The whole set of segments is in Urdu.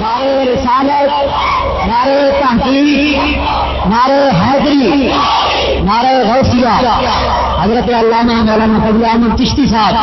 نعرے رسالت نعرے تحقیق نعرے حیدری نعرے غوثیہ۔ حضرت علامہ مولانا فضل احمد چشتی صاحب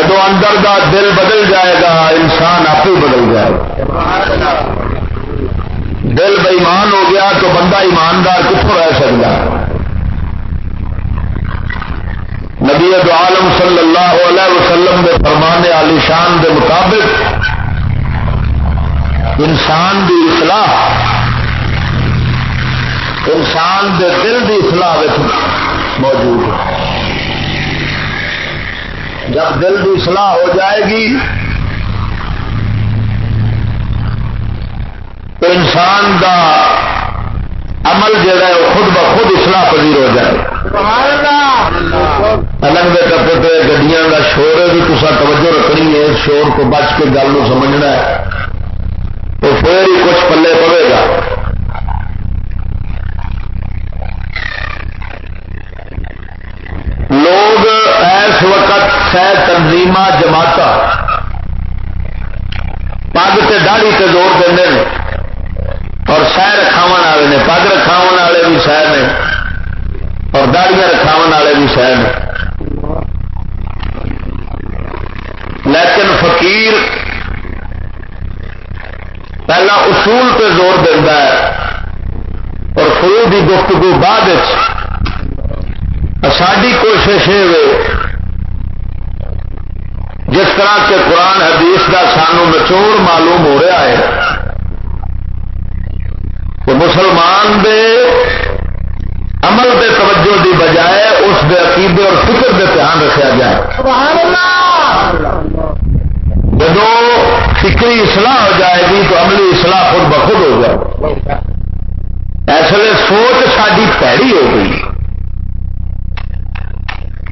جب اندر کا دل بدل جائے گا، انسان آپ ہی بدل جائے گا۔ دل بےمان ہو گیا تو بندہ ایماندار کتوں رہ سکتا نبی عالم صلی اللہ علیہ وسلم کے فرمانے علی شان کے مطابق انسان کی اصلاح، انسان کے دل کی اصلاح موجود ہے۔ جب دل کی اصلاح ہو جائے گی، تو انسان کا عمل جہا ہے وہ خود بخود اصلاح پذیر ہو جائے۔ الگ دے ٹپے گڈیاں کا شور ہے بھی تصا توجہ رکھنی ہے، شور کو بچ کے گل کو سمجھنا ہے۔ تو پھر ہی کچھ پلے پڑے گا۔ لوگ سہ تنظیم جماعت پگ سے داڑی سے زور دے اور سہ رکھاو والے نے، پگ رکھاو والے بھی سہ نے۔ اور داڑیاں رکھاو والے بھی سہ نے۔ لیکن فقیر پہلا اصول پہ زور دینا ہے۔ اور فرو کی گفتگو بعد ساری کوشش ہے جس طرح کے قرآن حدیث کا سانو نچوڑ معلوم ہو رہا ہے کہ مسلمان دے عمل دے توجہ دی بجائے اس دے عقیدے اور فکر دے دھیان رکھا جائے۔ جب فکری اصلاح ہو جائے گی تو عملی اصلاح خود بخود ہو جائے۔ ایسے سوچ ساری پیڑی ہو گئی۔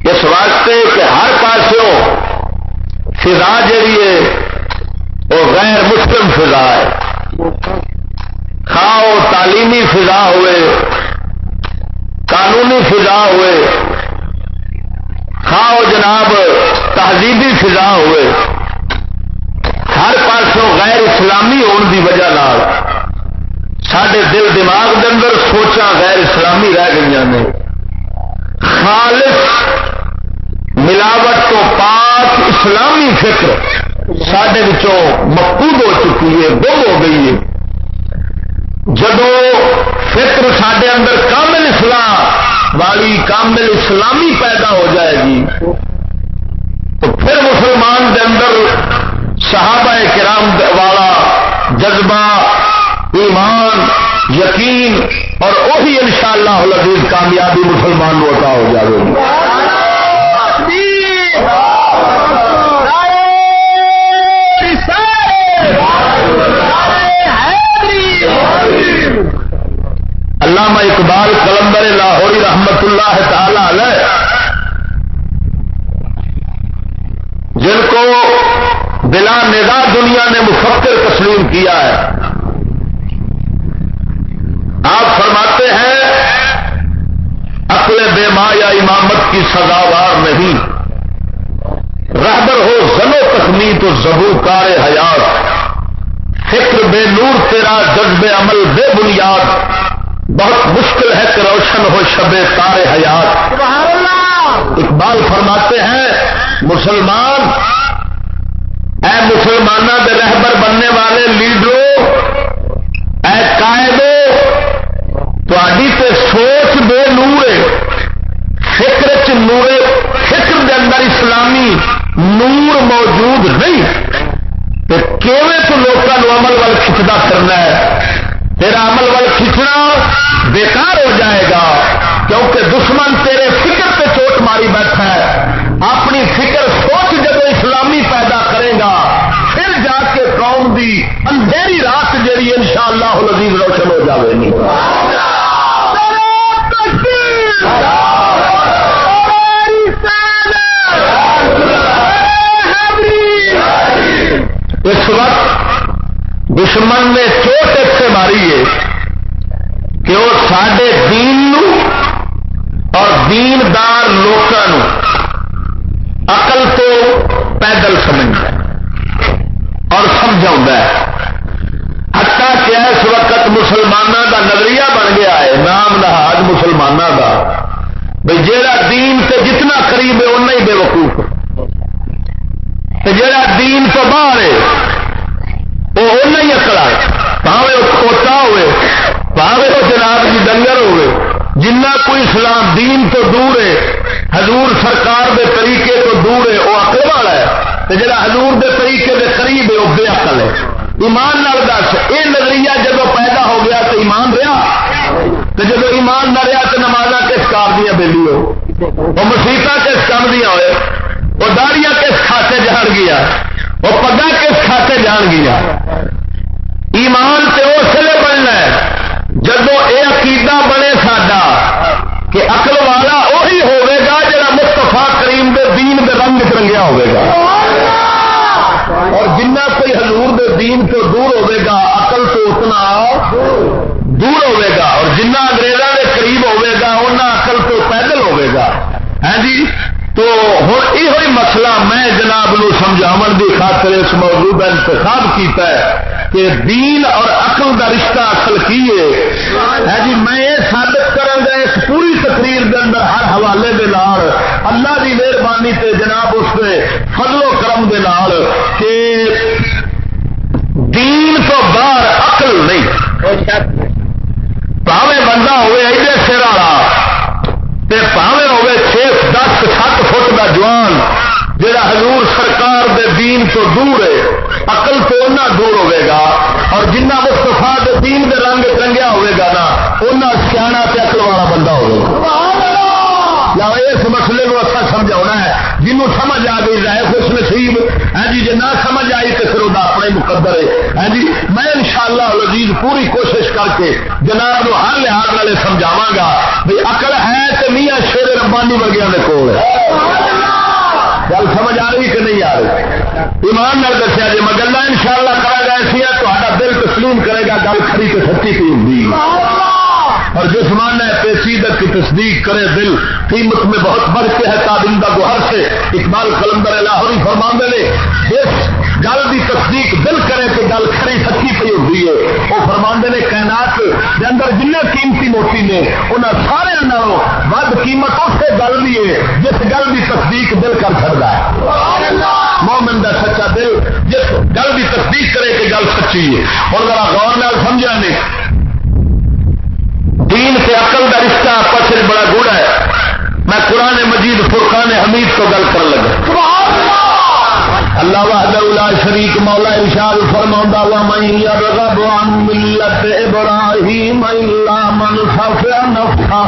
اس واسطے کہ ہر پاسوں فضا جہی ہے، وہ غیر مسلم فضا ہے۔ کھاؤ تعلیمی فضا ہوئے، قانونی فضا ہوئے کھاؤ جناب تہذیبی فضا ہوئے، ہر پاسوں غیر اسلامی ہونے کی وجہ سڈے دل دماغ کے اندر سوچا غیر اسلامی رہ گئی نے۔ خالص ملاوٹ تو پاک اسلامی فکر سڈے مقبول ہو چکی ہے، گم ہو گئی ہے۔ جب فکر سڈے اندر کامل اسلام والی کامل اسلامی پیدا ہو جائے گی، تو پھر مسلمان کے اندر صحابہ کرام والا جذبہ، ایمان، یقین اور وہی ان شاء اللہ کامیابی مسلمان ہوتا ہو جائے گی۔ جی تو ہوں یہ مسئلہ میں جناب نو سمجھاو کی خاطر اس موضوع کا انتخاب کیتا ہے کہ دین اور اقل کا رشتہ اصل کی ہے۔ جی میں یہ ثابت کروں اس پوری تقریر کے اندر ہر حوالے کے لال اللہ کی مہربانی سے جناب اس کے فضل و کرم کے لال کہ دین تو باہر اقل نہیں۔ پاوے بندہ ہوئے ایڈے سر والا پاوے ہوئے چھ دس دا جوان جہاں حضور سرکار دے دین تو دور ہے اقل تو اتنا دور ہوے گا، اور جنہ مستفا دے دین دے رنگ رنگیا ہوے گا نا اُنہ سیاح تے والا بندہ ہوگا یا اس مسئلے کو اچھا سمجھا ہے، جنوں سمجھ آ گئی رائے خوش نصیب ہے جی جی نہ سمجھ آئی تو پھر وہ اپنے مقدر ہے۔ ہاں جی میں ان شاء پوری کوشش کر کے جناب ہر لحاظ والے سمجھاوا گا بھائی اکل ہے تو میاں شیر ربانی ورگیا کے کول۔ گل سمجھ آ رہی کہ نہیں آ رہی؟ ایمان نال دسیا جی میں گلا ان شاء اللہ کرا گا ایسی ہے تو دل تسلیم کرے گا، گل کھڑی تو سچی کی ہوں اور جس ماننا ہے پیچیدت کی تصدیق کرے دل، قیمت میں بہت بڑھ کے ہے تابندہ گوہر سے۔ اقبال قلندر لاہوری فرماندے نے اس گل کی تصدیق دل کرے کہ گل کھڑی سچی پی ہوتی ہے۔ وہ فرماندے نے، کائنات کے اندر جن قیمتی موتی نے انہوں سارے نالوں ود قیمت اسے گل بھی ہے جس گل کی تصدیق دل کر سکتا ہے۔ مومن کا سچا دل، جس گل کی تصدیق کرے کہ گل سچی ہے۔ اور ذرا غور نال سمجھا نہیں دین سے عقل کا رشتہ آپس میں بڑا گڑا ہے۔ میں قرآن مجید فرقان حمید کو گل کر لگا۔ اللہ وحدہ شریک مولا ارشاد فرما وا من يرغب عن ملت ابراہیم الا من صفى نفسه۔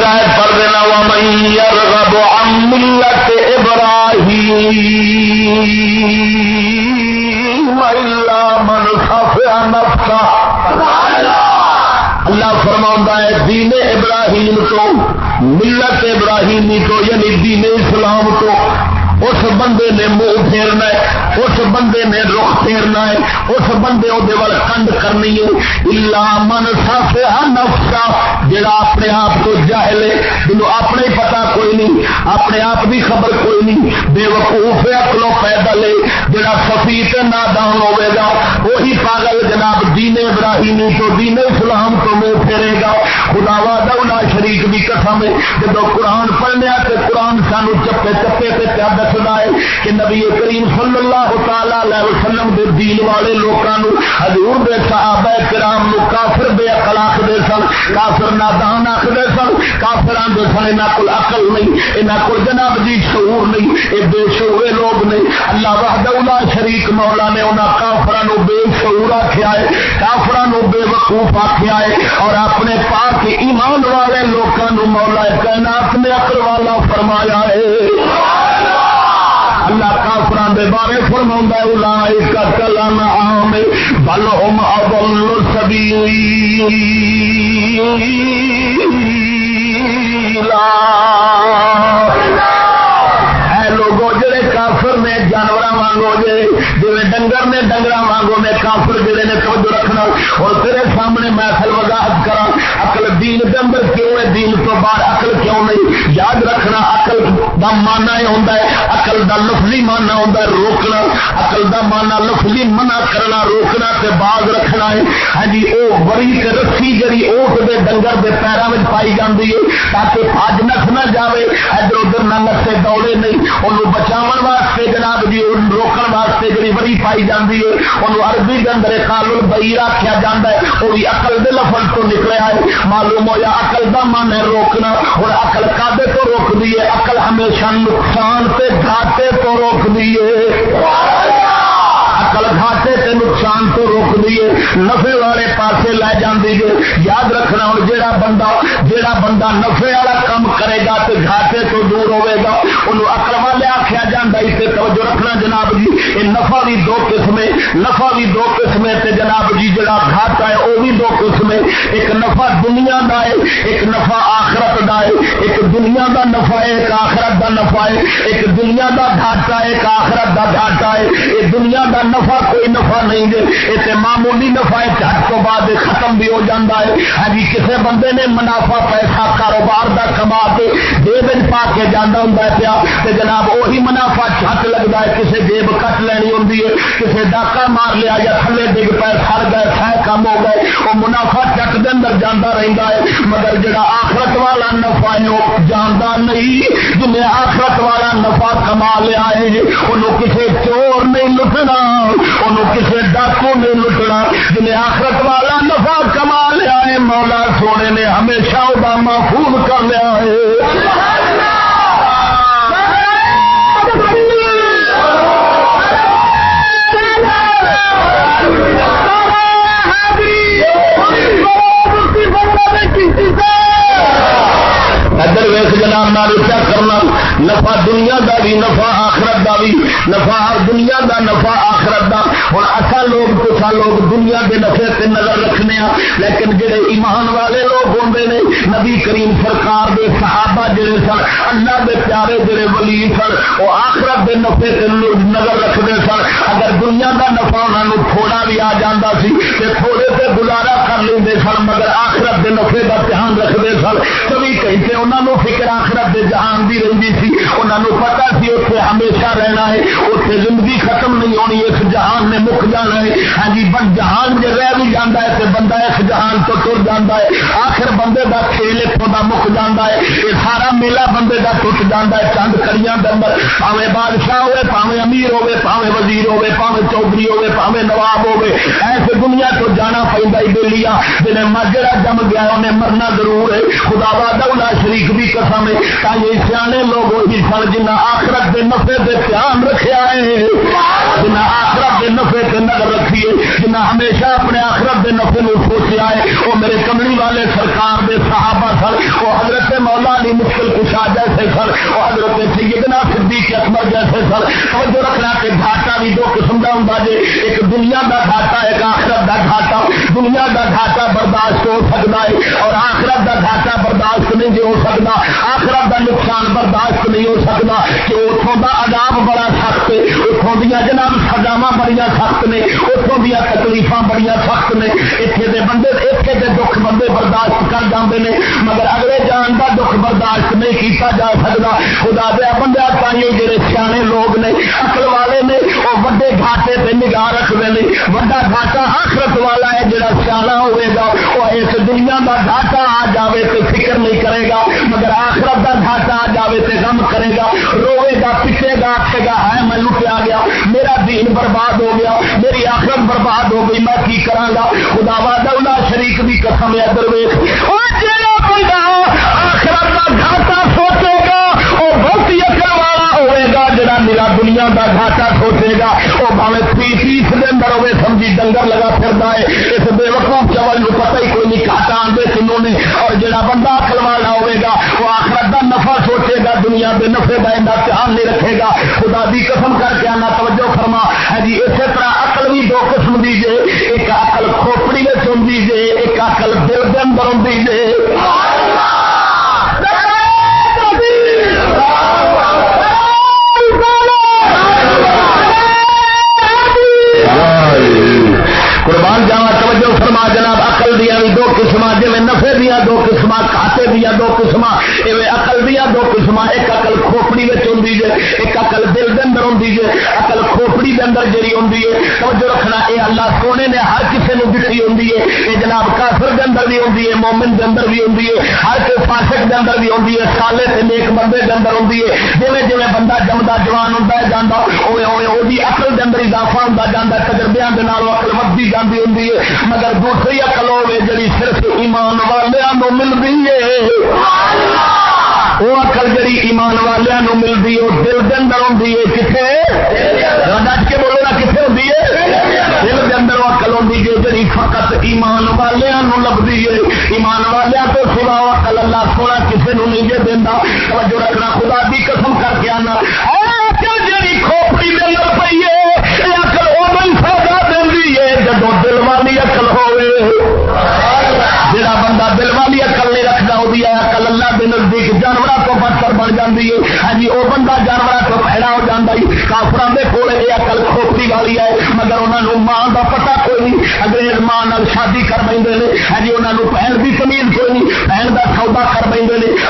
رائے پر دینا وا من يرغب عن ملت ابراہیم الا من صفى نفسه اللہ فرما ہے، دین ابراہیم تو، ملت ابراہیمی تو یعنی دین اسلام تو، اس بندے نے منہ پھیرنا ہے، اس بندے نے رخ پھیرنا ہے، اس بندے وہ کنڈ کرنی ہے۔ الا من سافیا نفسا جڑا اپنے آپ کو جاہل ہے جنو اپنے پتا کوئی کوئی نہیں، اپنے آپ کی خبر کوئی نہیں۔ بے وقوف اکلو پیدل ہے جڑا سفی نادان ہوے گا، وہی پاگل جناب دین ابراہیمی تو، دین اسلام تو منہ پھیرے گا۔ خدا وا دولا شریک بھی قسم ہے جب قرآن پڑھنے تو قرآن سانو چپے چپے سے پیادہ دسنا ہے کہ نبی کریم صلی اللہ تعالی وسلم دے دین والے لوگوں حضور دے صحابہ کرام نو کافر بے عقل آخر سن، کافر نادان آخر سن کافر آدھے سن یہاں کو عقل نہیں یہاں کو جناب جی شعور نہیں یہ بے شعور لوگ نہیں۔ اللہ وحدہ شریک مولا نے انہوں کافران بے شعور آخیا ہے کافران بے وقوف آخیا ہے۔ اور اپنے پاک ایمان والے لوگوں مولا کائنات نے اکر والا فرمایا ہے۔ اللہ کافران دے بارے فرما الائی کا کلام عام، بل ہم اضل سبیلا اے لوگوں جڑے کافر نے جانور وانگو جے جی ڈنگر نے ڈنگر وانگو نے کافر جڑے نے توجہ رکھنا، اور تیرے سامنے میں اصل وضاحت کرا اقل دین کے اندر کیوں ہے؟ دین تو باہر عقل کیوں نہیں؟ یاد رکھنا اقل کا مانا یہ ہوتا ہے اقل کا لفظی مانا ہوتا ہے، روکنا۔ اقل کا مانا لفظی منع کرنا، روکنا تے باغ رکھنا ہے۔ ہاں جی وہ بڑی رسی جی اوٹ کے ڈنگر کے پیروں میں پائی جاتی ہے، تاکہ اج نس نہ جائے ادھر ادھر نہ نسے دوڑے نہیں۔ انہوں بچاؤ واسطے جناب جی روکن واسطے جی بڑی پائی جاتی ہے۔ انہوں عربی کے اندر کالل بئی آخیا جا ہے وہ بھی اقل دے لفظ تو نکلیا ہے۔ معلوم ہوا اقل کا من ہے روکنا اور اقل کدے تو روک دیے اقل ہمیشہ نقصان سے گھاٹے تو روک دیے اقل گھاٹے تے نقصان تو روک دیے نفے والے پاسے لے جاندی جے۔ یاد رکھنا ہوں، جیڑا بندہ جیڑا بندہ نفے والا کام کرے گا تو گھاٹے تو دور ہوے گا، انہوں اقل والے آخیا جاتا اسے توجہ رکھنا جناب جی۔ یہ نفع بھی دو قسم نفع بھی دو قسم تے جناب جی جڑا گھاٹا ہے وہ بھی دو قسم ایک نفع دنیا دا ہے، ایک نفع آخرت دا ہے۔ ایک دنیا دا نفع ہے، ایک آخرت دا نفع ہے۔ ایک دنیا دا گھاٹا ہے، ایک آخرت دا گھاٹا ہے۔ یہ دنیا دا نفع کوئی نفع نہیں دے اسے معمولی نفع جھٹ تو بعد ختم بھی ہو جاتا ہے۔ ہاں جی کسی بندے نے منافع، پیسہ، کاروبار دا کما کے جیب پا کے جانا ہوں پیا۔ تو جناب وہی منافع چھت لگتا ہے کسی جیب کٹ لینی ہوں کسی ڈاکا مار لیا یا تھلے ڈگ پہ سڑ گئے سہ کم ہو گئے، وہ منافع چٹ کے اندر جانا رہتا ہے۔ مگر جڑا آخرت والا نفع ہے، وہ جانا نہیں۔ جنہیں آخرت والا نفع کما لیا ہے، انہوں کسی چور نہیں لٹنا، انہوں کسی ڈاکو نے لٹنا جنہیں آخرت والا نفع کما لیا ہے، مولا سونے نے ہمیشہ وہ محفوظ کر لیا ہے۔ ادھر ویس جناب نال کیا کرنا؟ نفع دنیا دا بھی، نفع آخرت دا بھی، نفع دنیا دا، نفع آخرت دا۔ ہوں اصا لوگ کسا لوگ دنیا کے نفے سے نظر رکھنے ہاں لیکن جڑے ایمان والے لوگ ہوں نے، نبی کریم سرکار دے صحابہ جڑے سن، اللہ دے پیارے جڑے ولی سن وہ آخرت دے نفے سے نظر رکھتے سن۔ اگر دنیا دا نفع انہوں تھوڑا بھی آ جاتا سی، تے تھوڑے سے گزارا کر لیں سن، مگر آخرت دے نفے کا دھیان رکھتے سن۔ کبھی کہیں سے انہوں نے فکر آخرت دے جہان دی رہی سی انہوں نے پتا سی اتنے ہمیشہ رہنا ہے اتنے زندگی ختم نہیں ہونی، اس جہان نے مک جانا ہے۔ جی بن جہان جب رہ بھی جانا ہے تو بندہ اس جہان تو تر جانا ہے۔ آخر بندے کا کھیل اتوں کا مک جانا ہے۔ یہ سارا میلہ بندے کا ٹوٹ جانا ہے، چند کڑیاں دمر پاوے بادشاہ ہوے پاوے امیر ہوے پاوے وزیر ہوے پاوے چودھری ہوے پاوے نواب ہوے ایسے دنیا تو جانا پہنتا ہی بےلیا جنہیں مجرا جم گیا انہیں مرنا ضرور ہے۔ خدا بادہ شریک بھی قسم ہے۔ تاکہ سیانے لوگ وہی سن جنہ آخرت کے نفے سے دھیان رکھا ہے جنہ آخرت کے نفے سے نظر رکھیے۔ جنہ ہمیشہ اپنے آخرت کے نفے کو سوچا ہے وہ میرے کمڑی والے سرکار دے صحابہ سن وہ حضرت مولا علی مشکل کشا جیسے سن وہ حضرت سیدنا صدیق اکبر جیسے سن۔ توجہ رکھنا کہ گھاٹا بھی دو قسم کا ہوں جی ایک دنیا کا گھاٹا، ایک آخرت کا گھاٹا۔ دنیا کا گھاٹا برداشت ہو سکتا ہے، اور آخرت کا گھاٹا برداشت نہیں جی ہو سکتا آخرت کا نقصان برداشت نہیں ہو سکتا کہ اتوں کا عذاب بڑا سخت ہے۔ دیا جناب سجاوا بڑی سخت نے، اتوں دیا تکلیف بڑی سخت نے۔ اتنے دے بندے اتنے دے دکھ بندے برداشت کر جاتے ہیں مگر اگلے جان کا دکھ برداشت نہیں کیتا جا سکتا خدا دیا بندہ تھی جڑے سیانے لوگ نے اکل والے نے وہ وڈے گھاٹے پہ نگاہ رکھتے ہیں وڈا گھاٹا آخرت والا ہے جڑا سیاح ہوئے گا وہ اس دنیا کا گھاٹا آ جائے تو فکر نہیں کرے گا۔ مگر آخرت کا گھاٹا آ جائے تو غم کرے گا۔ روے گا پیچھے گا ہے، میں لٹیا گیا۔ میرا دین برباد ہو گیا۔ میری آخرت برباد ہو گئی، میں کی کرا گا؟ خدا وا شریک بھی قسم ہے درویش بندہ آخرت کا گھاٹا سوچے گا وہ بہت یقین والا ہوئے گا، جڑا میرا دنیا کا گھاٹا سوچے گا۔ وہ بھاوے تی تیس دن اندر ہوئے سمجھی ڈنگر لگا پھرتا ہے۔ اس بے وقوف چول پتہ ہی کوئی نہیں گھاٹا آدھے کنوں نے۔ اور جڑا بندہ اکل والا ہوئے گا دنیا کے نفے کا اندر دھیان نہیں رکھے گا۔ خدا دی قسم کر کے آنا، توجہ فرما۔ ہے جی اسی طرح اقل بھی دو قسم دیجیے ایک اقل کھوپڑی میں سن جے، ایک اقل دل کے اندر دیجیے ایک اقل دل کے اندر ہوں اقل کھوپڑی کے اندر جی ہوں توجہ رکھنا یہ اللہ سونے نے ہر کسی نے دکھی ہوں یہ جناب کافر کے اندر بھی ہوں مومن کے اندر بھی ہوں ہر کوئی فاسک کے اندر بھی ہوں سالے سے نیک بندے کے اندر ہوں جی جی بندہ جمتا جوان ہوتا ہے جانا وہ اقل کے اندر اضافہ ہوتا جاتا تجربے کے نال اقل ودی جاتی ہوں مگر دوسری اقل ہوے جی صرف ایمان والوں ملتی ہے۔ وہ اکل جی ایمان والوں ملتی وہ دل کے اندر ہوتی ہے کتنے ڈٹ کے بولو نا کتنے ہوتی ہے؟ دل کے اندر اکل ہوتی ہے جی فقط ایمان والوں لگتی ہے۔ ایمان والوں تو سوا اکل اللہ سونا کسی نے نہیں جی دینا جو رکھنا، خدا کی قسم کر کے آنا۔ جی کھوپڑی کے اندر پی ہے اکل ادو فائدہ دینی ہے۔ جب دل والی اکل ہوئے جڑا بندہ دل والی اکل تو بدتر بن جاتی ہے۔ ہاں جی وہ بندہ جانور کو پہڑا ہو جاتا ہے کافران کے کول یہ اکل کھوپڑی والی ہے، مگر انہوں ماں کا پتا کوئی نہیں۔ انگریز ماں شادی کر پہ ہاں جی انہوں پہن کی کمیز کوئی نہیں۔ پہن کا سودا کر پہ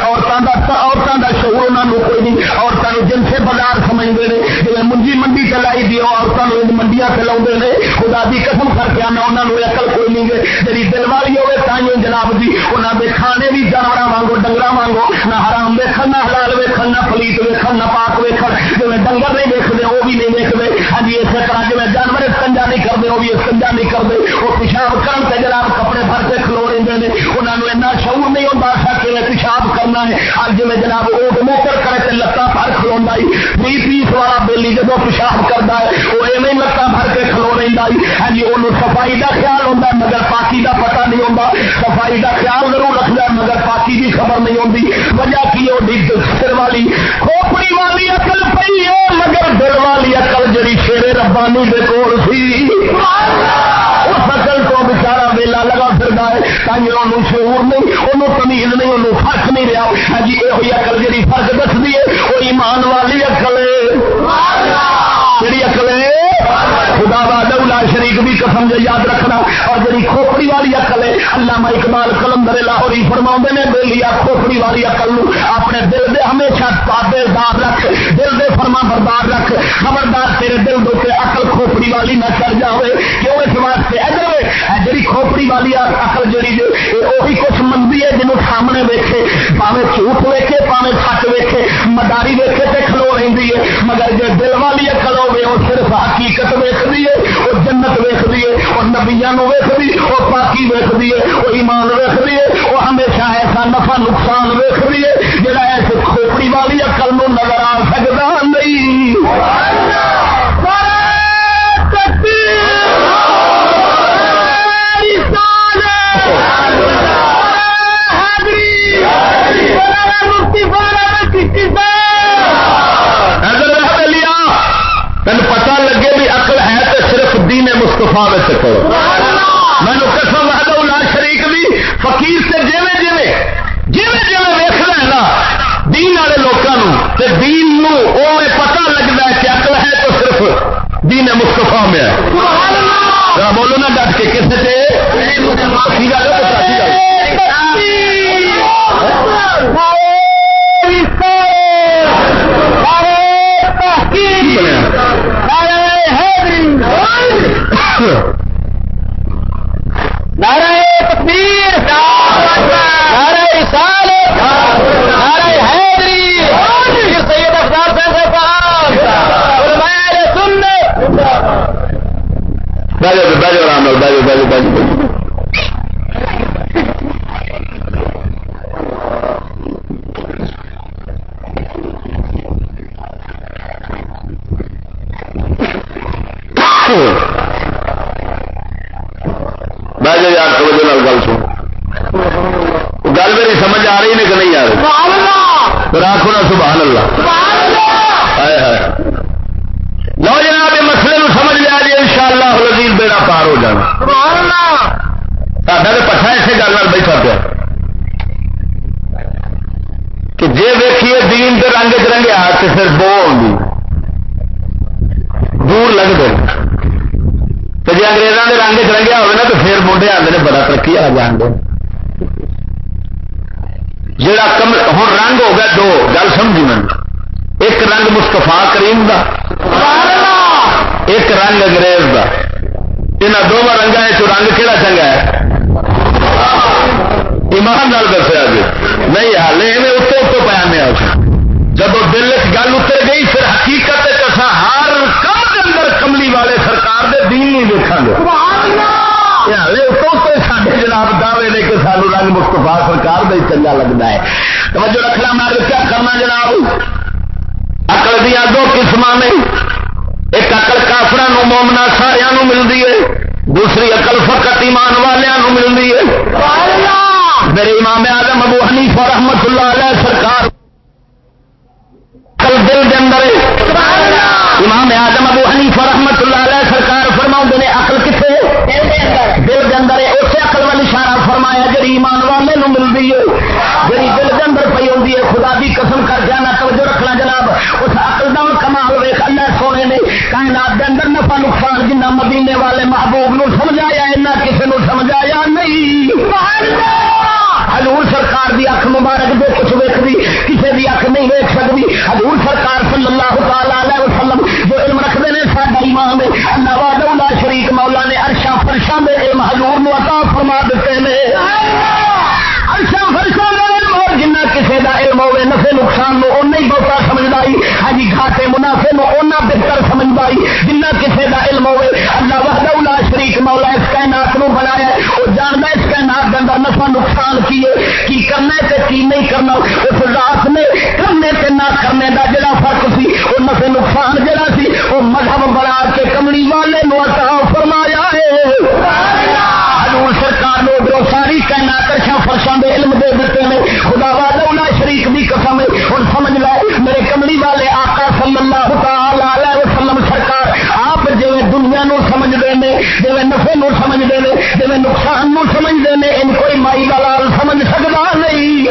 عورتوں کا عورتوں کا شعور انہوں کوئی نہیں۔ عورتوں جن سے بازار سمجھتے ہیں جی منجی منڈی چلائی دی عورتوں منڈیاں چلا خدا کی قسم کر کے آنا انہوں نے اکل کوئی نہیں گے جی دل والی ہوئے تھی جناب جی انہوں کے کھانے بھی جانور وانگو ڈنگر وانگو، نہ حرام ویکن نہ حلال ویکن نہ پلیت ویکن نہ پاک ویکن جی ڈنگر نہیں ویکتے وہ بھی نہیں ویکتے ہاں جی اسی طرح جی جانور کنجا نہیں کرتے، وہ بھی کنجا نہیں کرتے۔ وہ پیشاب کرن سے جناب کپڑے بھر کے کھلو رہے ہیں انہوں نے شعور نہیں ہوتا سا کہ پیشاب کرنا ہے۔ اب جی جناب اوٹ موکر کرے تو لتان بھر کھلوا بھی پیس والا بےلی جب پیشاب کرتا ہے، وہ ایویں لتان بھر کے کھلو رہا ہاں جی وہ صفائی کا خیال ہوتا مگر پاکی کا پتا نہیں ہوتا۔ صفائی کا خیال ضرور رکھتا مگر پاکی کی خبر نہیں ہوتی۔ وجہ کی وہ سر والی۔ کھوپڑی والی اکل پی ہے، مگر دل والی اکل جڑی شیرے ربانی کے کول سی، اس اکل تو بچارا ویلا لگا پھر ہے تھی شعور نہیں انہوں تمیز نہیں انہوں فرق نہیں رہا۔ ہاں جی یہ اکل جی فرق دستی ہے، وہ ایمان والی اکل ہے۔ جی اکل ہے، خدا با شریف بھی قسم جو یاد رکھنا۔ اور جی کھوپڑی والی اقل ہے اللہ اقبال کلندر لاہوری فرما نے، بے کھوپڑی والی اقل اپنے دل دے ہمیشہ پابے دار رکھ، دل دے فرما بردار رکھ۔ خبردار تیرے دل دے اقل کھوپڑی والی نہ چل جائے کیوں اس واسطے؟ ادھر جی کھوپڑی والی اقل جڑی وہی کچھ منگی ہے جنوب سامنے ویکے پاوے جھوٹ ویکے پاوے سچ ویکے مداری ویکے تے کھلو رہی ہے۔ مگر جی دل والی اقل ہوے وہ صرف حقیقت ویکتی ہے وہ جنت ویکتی ہے وہ نبیا ویکتی وہ پاکی ویکتی ہے وہ ایمان ویکتی ہے وہ ہمیشہ ایسا نفع نقصان ویکتی ہے جہاں ایسے کھوپڑی والی اکل نظر آ سکتا نہیں۔ نقصان نو اون ہی بہتا سمجھدا ہاں جی گھاٹے منافع نو اونا بہتر سمجھدا جنہ کسی دا علم ہوے اللہ وحدہ لا شریک مولا اس کائنات نو بنایا او جاندا اس کائنات دے اندر نفع نقصان کی ہے، کی کرنا ہے تے کی نہیں کرنا، اس ذات نے کرنے تے نہ کرنے دا جڑا فرق سی او نفع نقصان جڑا سی او مذہب بنا کے کملی والے نو عطا فرمایا ہے۔ حضور سرکار نے ادھر ساری کائنات ارشا فرشاں دے علم دے دیتے ہیں خدا والا شریف دی قسم ہوں سمجھ لو میرے کملی والے آقا صلی اللہ تعالی علیہ وسلم سرکار آپ جی دنیا نو سمجھتے ہیں جی نفے نو سمجھتے ہیں جی نقصان نو سمجھتے ہیں ان کوئی مائی دلال سمجھ سکتا نہیں۔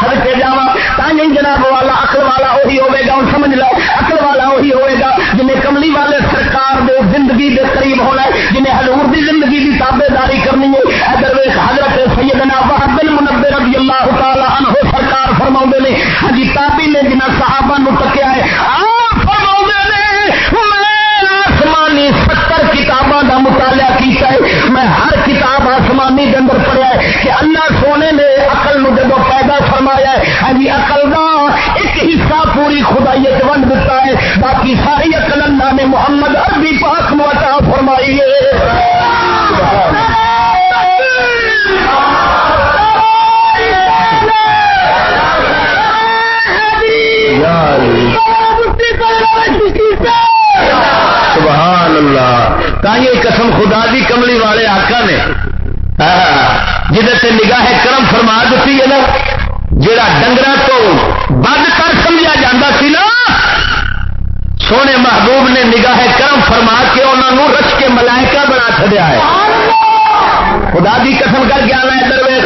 سڑکے جا تھی جی جناب والا اکل والا وہی ہوگا ہوں سمجھ لو اکل والا وہی ہوئے گا، جنہیں کملی والے سرکار دے زندگی دے قریب ہونا ہے، جنہیں حضور دی زندگی دی تابے داری کرنی ہے۔ اگر ویس حضرت سیدنا بہت بن منبے رضی اللہ تعالی عنہ سرکار فرما نے ہاں ہجی تابی نے جنہ صحابہ نو تکیا ہے میں ہر کتاب آسمانی کے اندر پڑھیا ہے کہ اللہ سونے نے اقل نو جب پیدا فرمایا ہے ہاں جی اقل کا ایک حصہ پوری خدائیت ونڈ دیتا ہے۔ باقی ساری اقل اللہ نے محمد عربی پاک موٹا فرمائی ہے۔ تھی قسم خدا دی کملی والے آقا نے۔ جہد سے نگاہ کرم فرما دیتی ہے نا جڑا ڈنگر تو بد کر سمجھا جاتا سی نا، سونے محبوب نے نگاہ کرم فرما کے انہوں رچ کے ملائکہ بنا چڑیا ہے۔ خدا دی قسم کر کے آنا ہے درویش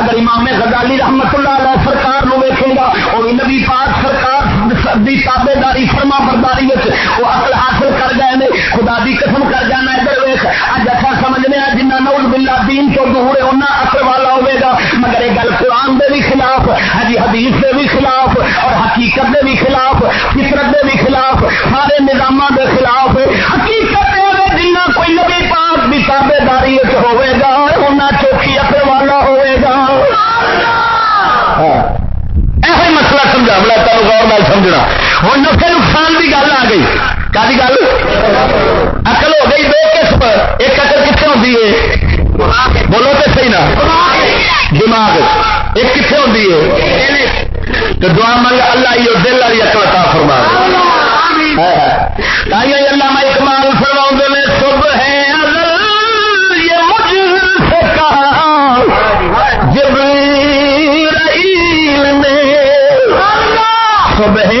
اگر امام غزالی رحمت اللہ علیہ سرکار نو ویکھے گا وہ نبی پاک سرکار دی تابے داری فرما برداری وہ اصل حاصل کر گئے نے، خدا دی قسم کر جانا ادھر ویخ اج اچھا سمجھنے جنہ نوز بلا دین تو دور ہے انہیں اصل والا ہوگا مگر یہ گل قرآن دے بھی خلاف ہجی حدیث دے بھی خلاف، اور حقیقت دے بھی خلاف، فطرت دے بھی خلاف، سارے نظام دے خلاف حقیقت جنہ کوئی نبی پاک بھی تابے داری ہوگا انہیں چوکی اصل والا ہوگا یہ مسئلہ تمہیں غور نال سمجھنا ہوں نفے نقصان کی گل آ گئی کا گل اقل ہو گئی دو قسم ایک اقل کتنے ہوتی ہے بولو تو صحیح نا دماغ ایک کتنے ہوتی ہے تو دعا منگ اللہ یہ دل والی اکل عطا فرما اللہ میں اکمال فرما نے صبح ہے صبح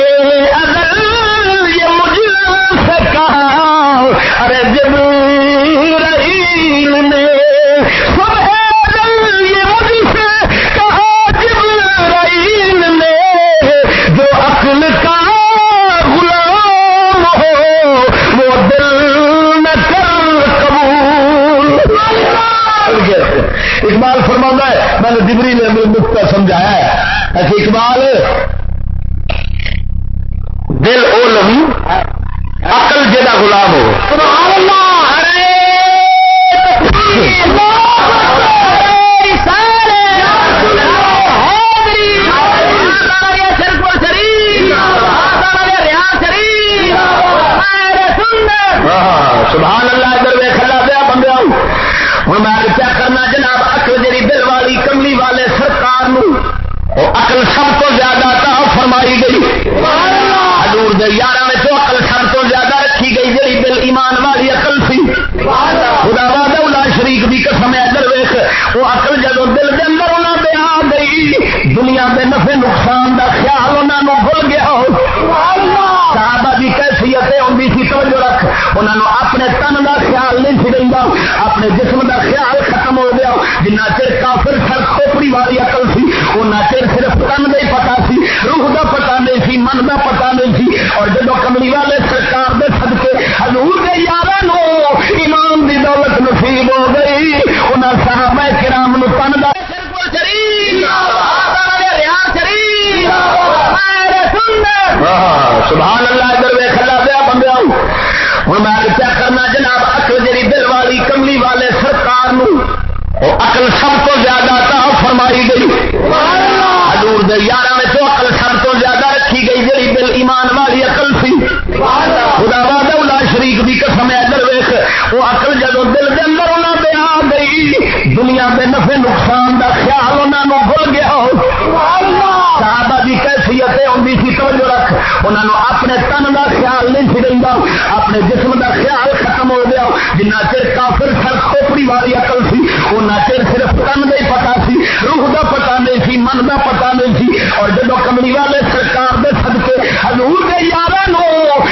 انہوں نے اپنے تن کا خیال نہیں سی اپنے جسم کا خیال ختم ہو گیا۔ جنہ چر کافر سر کھوپڑی والی اقل سی ان چر صرف تن کا ہی پتا سی، روح کا پتا نہیں سی۔ من کا پتا نہیں سی اور جب کملی والے سرکار دے سدکے حضور کے یار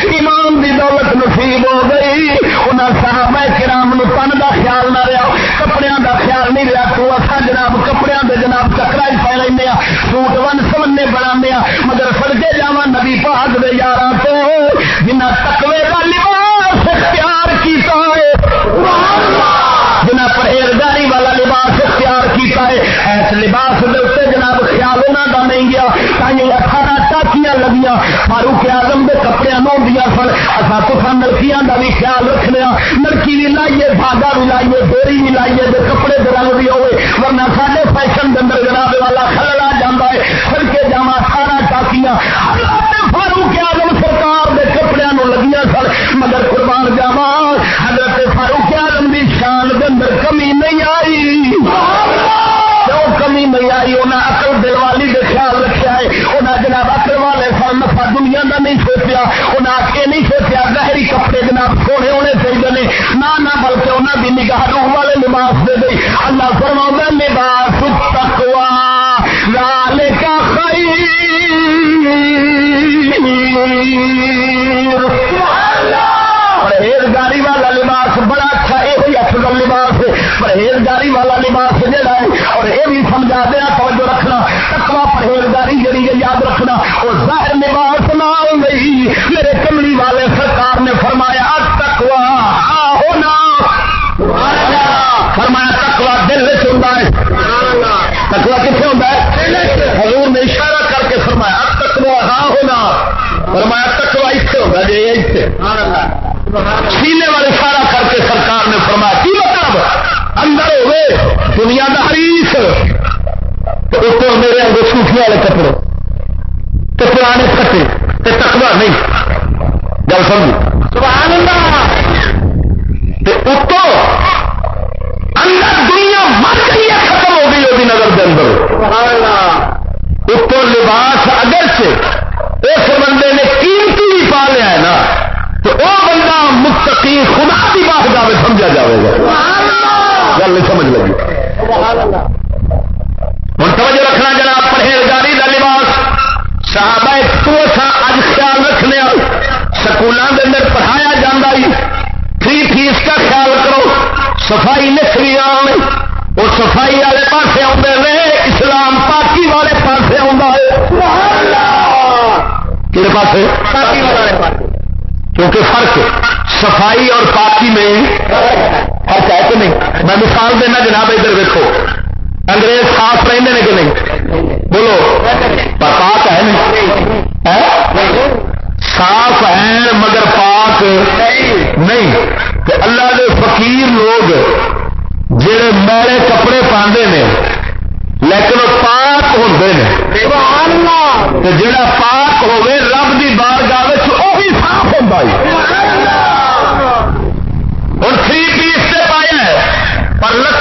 ایمان دی دولت نصیب ہو گئی انہیں صحابہ کرام نو تن کا خیال نہ رہا۔ کپڑے کا خیال نہیں رہا۔ تو اصا جناب کپڑے کے جناب چکرا ہی پہ لینا ہاں۔ سوٹ ون سمنے بنا ہاں۔ مگر سڑکے جا نبی پاک دے یار تو جنہ تکوے کا لباس اختیار کیتا ہے، جنہ پرہیزگاری والا لباس اختیار کیتا ہے۔ ایس لباس دے اتنے جناب خیال انہوں کا نہیں گیا۔ تھی اٹھارہ ٹاکیاں لگیاں۔ فاروق آزم کے کپڑے نو سن۔ اصا تو نلکیاں کا بھی خیال رکھنے ہاں۔ نلکی بھی لائیے، بھاگا بھی لائیے ڈوری بھی لائیے دے کپڑے رنگ بھی ہوئے۔ ورنہ سارے فیشن کے اندر جناب والا کھلڑا جانا ہے۔ سڑکے جا اٹھارہ ٹاکیاں۔ فاروق آزم سرکار کے کپڑے لگیاں سن۔ مگر قربان جاوا حضرت فاروق آزم کی شان کے اندر کمی نہیں آئی کمی نہیں آئی انہیں اکل دل والی کا خیال رکھا ہے انہیں جناب اکل والے سن نفا دنیا کا نہیں سوچا انہیں یہ نہیں سوچا گہری کپڑے جناب سونے ہونے چاہیے نہ بلکہ انہوں کی نگاہ روح والے لباس دے گئی اللہ فرما لباس تکوا لال کا پرہیزگاری والا لباس بڑا اچھا یہ افضل لباس پرہیزگاری والا لباس جہاں ہے، اور یہ بھی سمجھا دیا توجہ رکھنا۔ تکوا پرہیزگاری جڑی ہے، یاد رکھنا۔ وہ ظاہر لباس نہ گئی۔ میرے کملی والے سرکار نے فرمایا تکوا ہونا فرمایا تکوا دل ہوتا ہے۔ تکوا کتنے ہوتا ہے؟ حضور نے اشارہ کر کے فرمایا تکوا ہاں ہونا فرمایا تکوا اس سے ہوگا جی سینے والے اشارہ کر کے سرکار نے فرمایا کی مطلب اندر ہوئے دنیا کا حریف تو اس میرے اندر سوفیا والے کپڑے تو پرانے کٹے تو تکوا نہیں گل سمجھ سبحان اللہ اتو اندر دنیا مر گئی ہے ختم ہو گئی وہ نظر کے اندر اتو لباس اگر سے اس بندے نے قیمتی بھی پا لیا ہے نا تو وہ بندہ مستقی خدا کی بات جائے سمجھا جائے گا گل نہیں سمجھ لگی ہوں توجہ رکھنا جناب پرہیزگاری کا لباس صحابہ تو اج خیال رکھنے سکولوں کے اندر پڑھایا جا فری فیس کا خیال کرو صفائی آن وہ صفائی والے پاس آتے رہے اسلام پاکی والے پاس آ پاس پاکی والے پاس کیونکہ فرق صفائی اور پاکی میں فرق ہے کہ نہیں؟ میں مثال دینا جناب ادھر دیکھو انگریز صاف رہتے ہیں کہ نہیں؟ بولو۔ پاک ہے نہیں؟ صاف ہے مگر پاک نہیں۔ اللہ دے فقیر لوگ جڑے میلے کپڑے پاندے نے لیکن وہ پاک ہوتے ہیں جڑا پاک ہوے رب کی بار گاہ وہ بھی صاف ہوتا ہے۔ ہوں تھری پیس سے پایا ہے پر لتان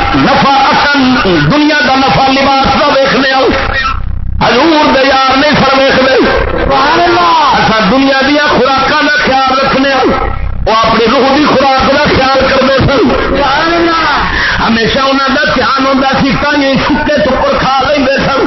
نفع اصل دنیا دا نفع لباس کا ویخنے آؤ۔ ہزور دے یار نہیں سر ویخ اچھا دنیا دیا خوراک کا خیال رکھنے وہ اپنی روح کی خوراک کا خیال کرتے سن۔ ہمیشہ انہوں کا دھیان ہوتا سی کہیں سکے چپر کھا لیں سن۔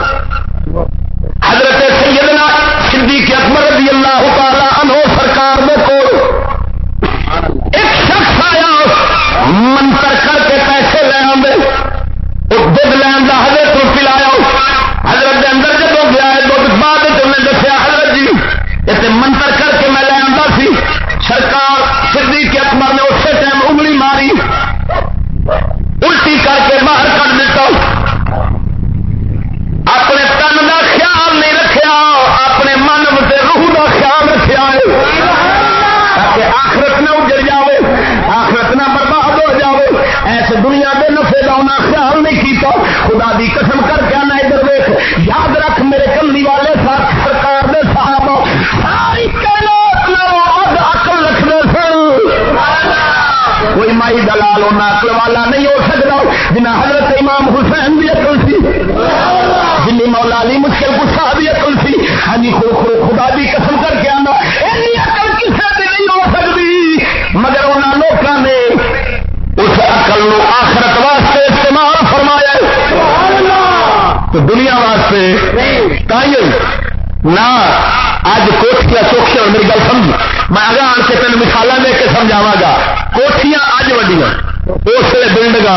میری گل سمجھ۔ میں اگر آن کے تین مثال دے کے سمجھاوا گا۔ کوٹیاں اج وڈیاں اس لیے بلڈنگ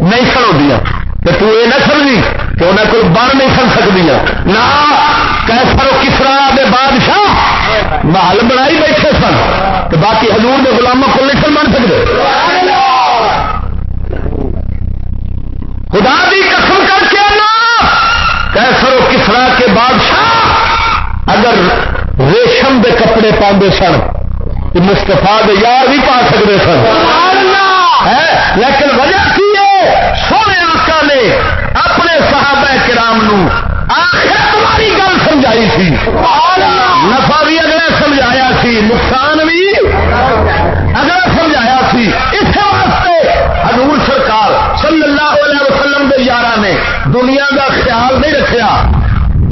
نہیں سڑویا تو تو یہ نہ سمجھی کہ انہیں کوئی بن نہیں سن سکتی نہ کیسر کسرا دے بادشاہ محل بنائی بیٹھے سن۔ تو باقی حضور کے غلاموں کو نہیں سن بن سکتے خدا دی قسم کر کے کیسر و کسرا کے بادشاہ اگر دے کپڑے پاندے سن مستفا دے یار بھی پا سکتے سن۔ لیکن وجہ کی ہے؟ سونے آقا نے اپنے صحابہ کرام نو والی گل سمجھائی سی۔ نفع بھی اگلے سمجھایا سی نقصان بھی اگلے سمجھایا سی۔ اس واسطے حضور سرکار صلی اللہ علیہ وسلم کے یار نے دنیا کا خیال نہیں رکھا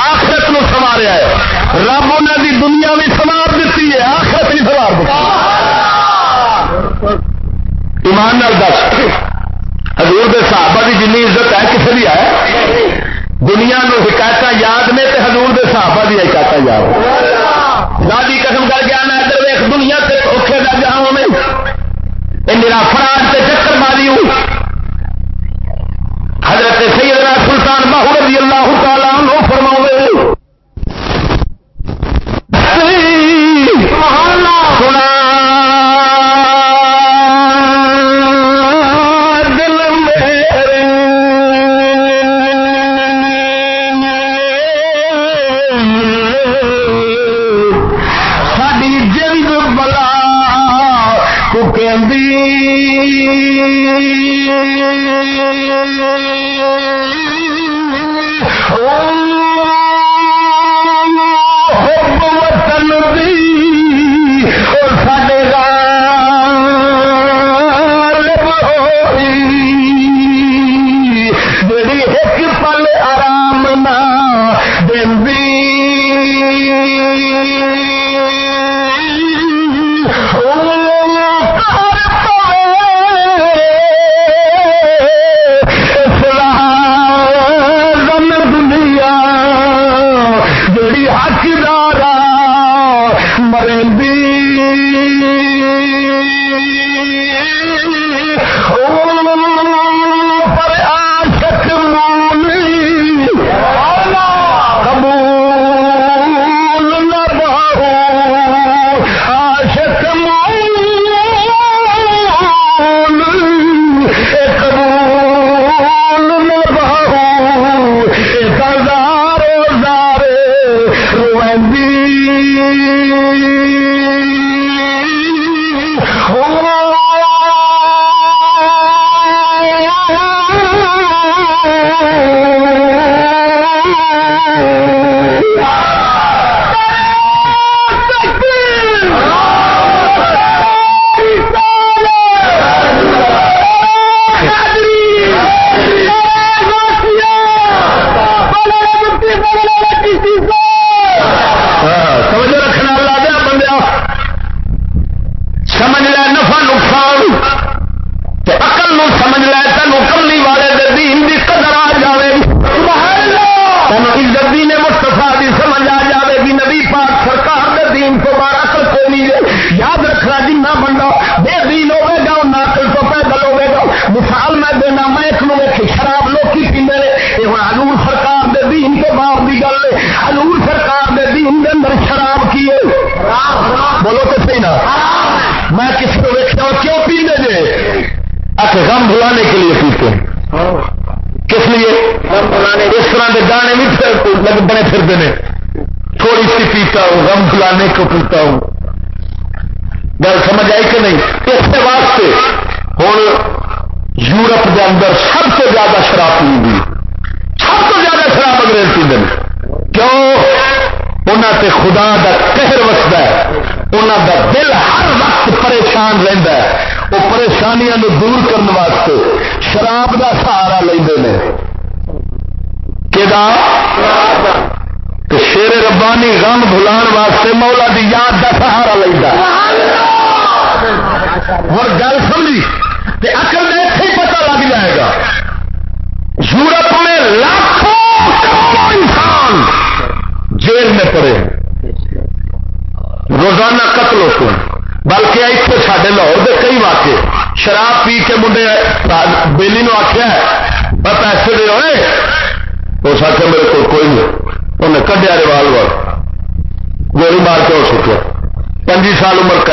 آخرت نو سواریا ہے۔ رب انہوں دی دنیا بھی سوار دیتی ہے، آخرت بھی سوار دیتی ایمان نال دس۔ حضور دے صحابہ کی جن عزت ہے کسی بھی ہے؟ دنیا نو حکایت یاد نے تے حضور دے صحابہ کی حکایت یاد دادی قسم کر کے آنا ادھر ویخ دنیا سے اوکھے کا جہاں میں میرا فراڈ سے چکر ماری ہوں حضرت سیدنا سلطان باہو رضی اللہ تعالیٰ عنہ فرماؤ Allah سال عمر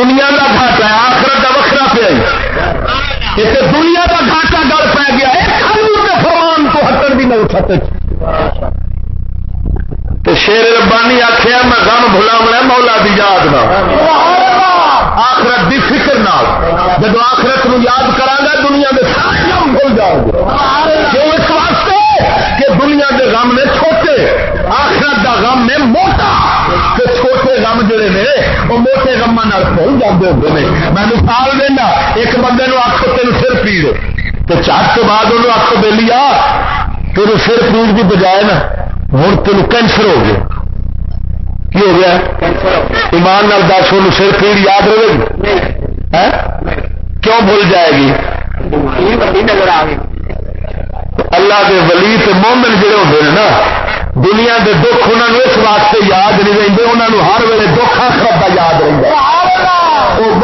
دنیا کا گھاٹا ہے، آخرت کا وکرا پیا دنیا کا گھاٹا گل پی گیا فرمان کو ہٹن بھی نہیں اٹھتے شیر ربانی آخیا میں غم بھلاونا مولا دی یاد نہ۔ نال کھول جاتے ہوتے ہیں میں مثال دینا، ایک بندے نو آخو تین سر پیڑ تو چار کے بعد انہوں آخو دے لیا تین سر پیڑ کی بجائے نا ہوں تین کینسر ہو گیا کی ہو گیا؟ ایمان نال دس ان سر پیڑ یاد رہے گی؟ ہاں؟ کیوں بھول جائے گی؟ نظر آ اللہ کے ولی تے مومن جڑے ہوتے ہیں نا، دنیا کے دکھ انہوں نے اس واسطے یاد نہیں رہتے انہوں ہر ویلے دکھ آخر کا یاد رہتا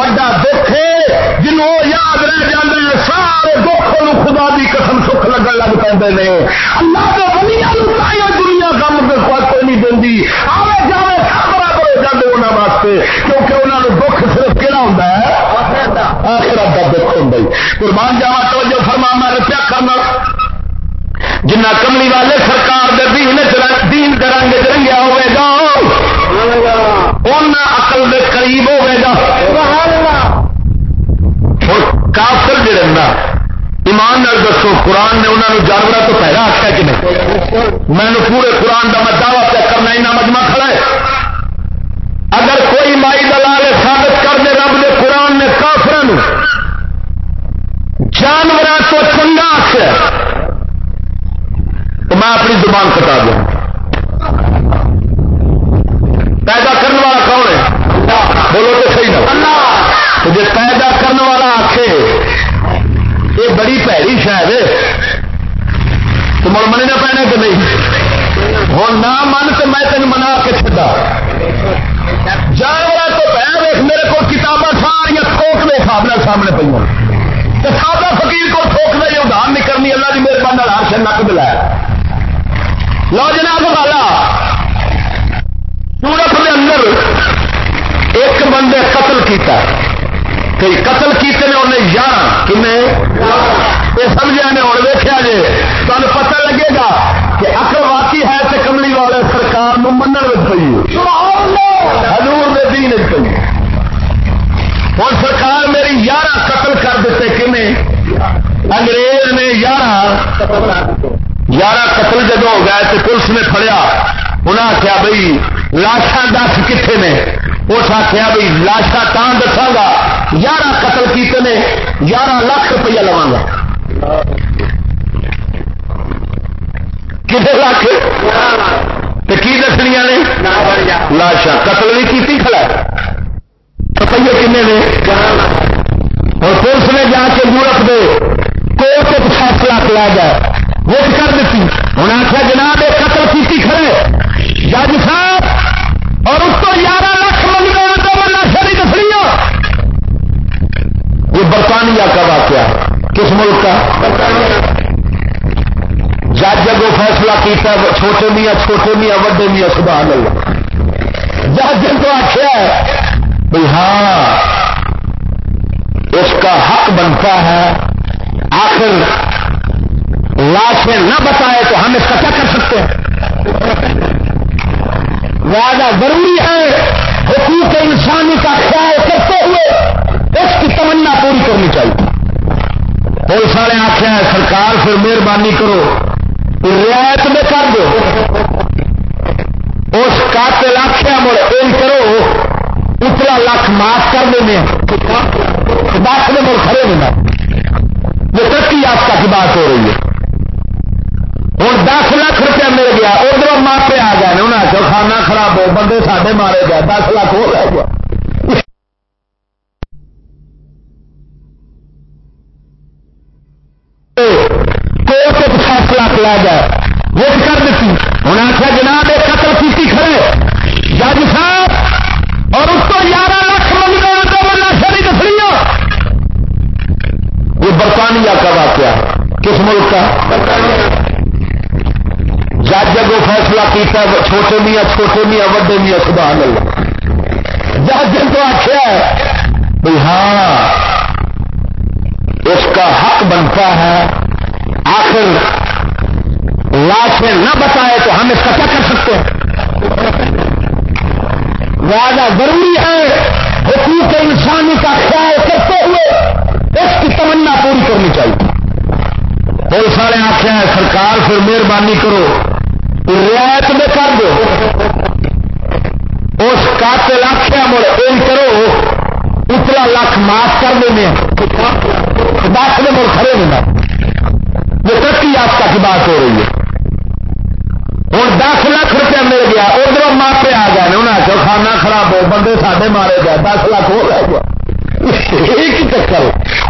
ساڈا دکھ ہے جنوں یاد رہ جاندے ہیں سارے دکھوں نو خدا دی قسم سکھ لگن لگ پے نے اللہ دے ولیاں نو دنیا غم دے کوئی نہیں دیندی آوے جاوے سب جاندے انہاں واسطے کیونکہ انہاں نو دکھ صرف کیڑا ہوندا ہے آخرت دا دکھ ہوندا ہے قربان جاوا توجہ فرما میں کرنا جنہ کملی والے سرکار دے دین دے رنگ رنگیا ہوئے گا اُنہ اقل دے قریب ہوئے گا؟ ہوں کافر جڑے نا ایمان نال دسو قرآن نے انہوں نے جانوروں تو پہلا آخر کہ نہیں؟ میں نے پورے قرآن کا میں دعوی کرنا اتنا مجمع کھڑا ہے۔ اگر کوئی مائی دلال ثابت کر دے رب نے قرآن نے کافر جانوروں کو چنگا آخر تو میں اپنی زبان کٹا دوں۔ یہ بڑی پیڑی شاید ہے۔ تو مڑ مننا پینا کہ نہیں؟ ہوں نہ من تو میں تین منا کے چڑا جانور تو پہ ویخ میرے کو کتابیں ساریا تھوک دے سامنے سامنے پہ سادہ فکیل کو تھوک دے ادھار نہیں کرنی، اللہ میرے بند ہر سے نک دلایا لو جناب والا، سورت کے اندر ایک بندے قتل کیا کئی قتل کیتے نے انہیں یار کن یہ سمجھا نے ہوں ویکیا جی تمہیں پتہ لگے گا کہ اکل واقعی ہے تو کملی والے سرکار من پی ہزور نے دین پی ہوں سرکار میری یارہ قتل کر دیتے کن انگریز نے یارہ یارہ قتل جب ہو گیا تو پولیس نے پڑیا انہیں آخیا بھائی لاشاں دس کتنے نے؟ اس آخیا بھائی لاشا تاں دسا گا۔ یارہ قتل کیتے نے، یارہ لاکھ روپیہ لوا گا کتنے لاکھ کی دسنیا نے؟ لاشا قتل بھی کی کھڑا روپیے کنے نے؟ اور پولیس نے جا کے یورپ دے کوٹ ایک فیصلہ کلا گیا ووٹ کر دیتی۔ انہیں آخیا جناب قتل کی کھڑے جج صاحب، اور اس کو یارہ برطانیہ کا واقعہ؟ ہے کس ملک کا؟ جج جب وہ فیصلہ کیتا چھوٹے میاں چھوٹے میاں، وڈے میاں، سبحان اللہ۔ جج کو آخیا ہے بھائی ہاں اس کا حق بنتا ہے۔ آخر لاشیں نہ بتائے تو ہم اس کا کیا کر سکتے ہیں؟ زیادہ ضروری ہے۔ حقوق انسانی کا خیال کرتے ہوئے تمنا پوری کرنی چاہیے۔ بہت سارے آخر ہیں، سرکار پھر مہربانی کرو رعایت میں کر دو۔ اس قاتل آخیا مڑ این کرو۔ اتلا لاکھ معاف کر دیں دس میں مڑ کھڑے ہونا یہ ترقی یافتہ کی بات ہو رہی ہے۔ ہوں دس لاکھ روپیہ مل گیا، ادھر ماپے آ گئے انہیں آخر کھانا خراب ہو، بندے ساڈے مارے گئے، دس لاکھ ہو رہ گیا فیصلہ کیا جائے۔ ووٹ کر دیتی۔ انہیں آخیا، جناب، ایک قتل کی کھڑے۔ جج صاحب، اور اس کو گیارہ لاکھ منگ گئے تو وہ نشا نہیں یہ برطانیہ کا واقعہ کس ملک کا؟ جج جب وہ فیصلہ کیتا چھوٹے میاں چھوٹے میاں، وڈے میاں، سبحان اللہ۔ جج تو آخیا ہے بھائی ہاں اس کا حق بنتا ہے۔ آخر لاشیں نہ بتائے تو ہم اس کا کیا کر سکتے ہیں؟ زیادہ ضروری ہے حقوق انسانی کا خیال کرتے ہوئے اس کی تمنا پوری کرنی چاہیے۔ بہت سارے آخر ہیں، سرکار پھر مہربانی کرو رعایت میں کر دو۔ اس قاتل آخیا مڑ این کرو اتلا لاکھ معاف کر دیں دس میں مڑ کھڑے ہونا یہ ترقی یافتہ کی بات ہو رہی ہے۔ دس لاکھ روپیہ مل گیا ادھر ماپے آ گئے انہیں آخر کھانا خراب ہو، بندے ساڈے مارے گئے، دس لاکھ ہو رہ گیا ایک چکر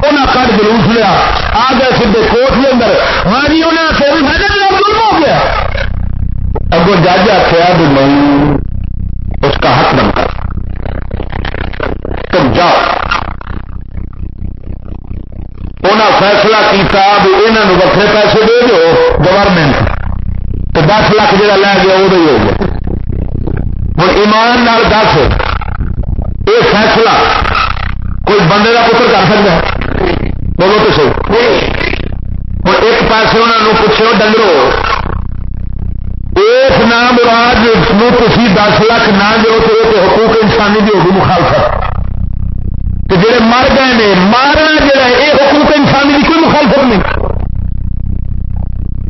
انہیں کٹ جلوس لیا، آ گئے سیدے کوٹ کے اندر۔ ہاں جی انہیں آخر ظلم ہو گیا۔ اگو جج آخیا بھی نہیں، اس کا حق بنتا تم جاؤ۔ انہیں فیصلہ کیا بھی یہاں وکرے پیسے دے دو گورنمنٹ دس لاکھ جا لے گیا وہ ہو گیا ہوں ایمان نال دس یہ فیصلہ کوئی بندے کا پتر کر سکتا ہے؟ بولو تو سو ہوں ایک پیسے انہوں پوچھو ڈنگرو اس نام مراد تھی دس لاکھ نہ دو تو حقوق انسانی کی ہوگی مخالفت۔ جڑے مر گئے نے، مارنا جڑا یہ حقوق انسانی کی کوئی مخالفت نہیں۔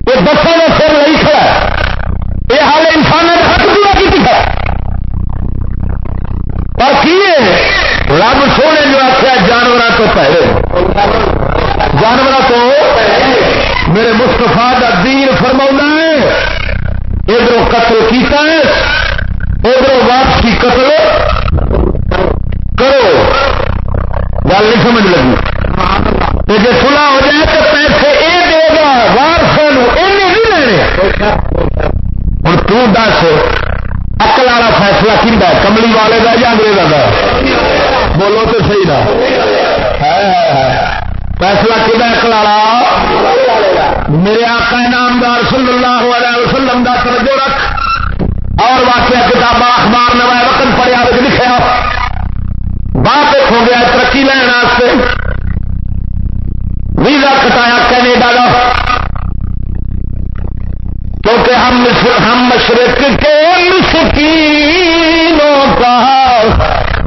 یہ دسوں کا سر نہیں اور کی رب سونے جو آخیا جانوروں تو پہلے۔ جانوروں تو میرے مستفا کا دین فرما ہے۔ ادھر قتل کیتا ہے۔ ادھر واپسی قتل کرو۔ گل نہیں سمجھ لگی۔ جی سلا ہو جائے تو پیسے یہ دے گا وارسوں نہیں تو دس۔ اکل والا فیصلہ کھا کملی والے کا یا انگریزوں کا بولو تو صحیح نہ فیصلہ کھا اکل والا میرے آقا نامدار صلی اللہ علیہ وسلم کا توجہ رکھ۔ اور واقعہ کتاب اخبار نوائے وقت پڑھیا لکھا بات ہو گیا ترقی لین واسطے۔ ویزا کٹایا کینیڈا کا کیونکہ ہم مشرق کے مسکینوں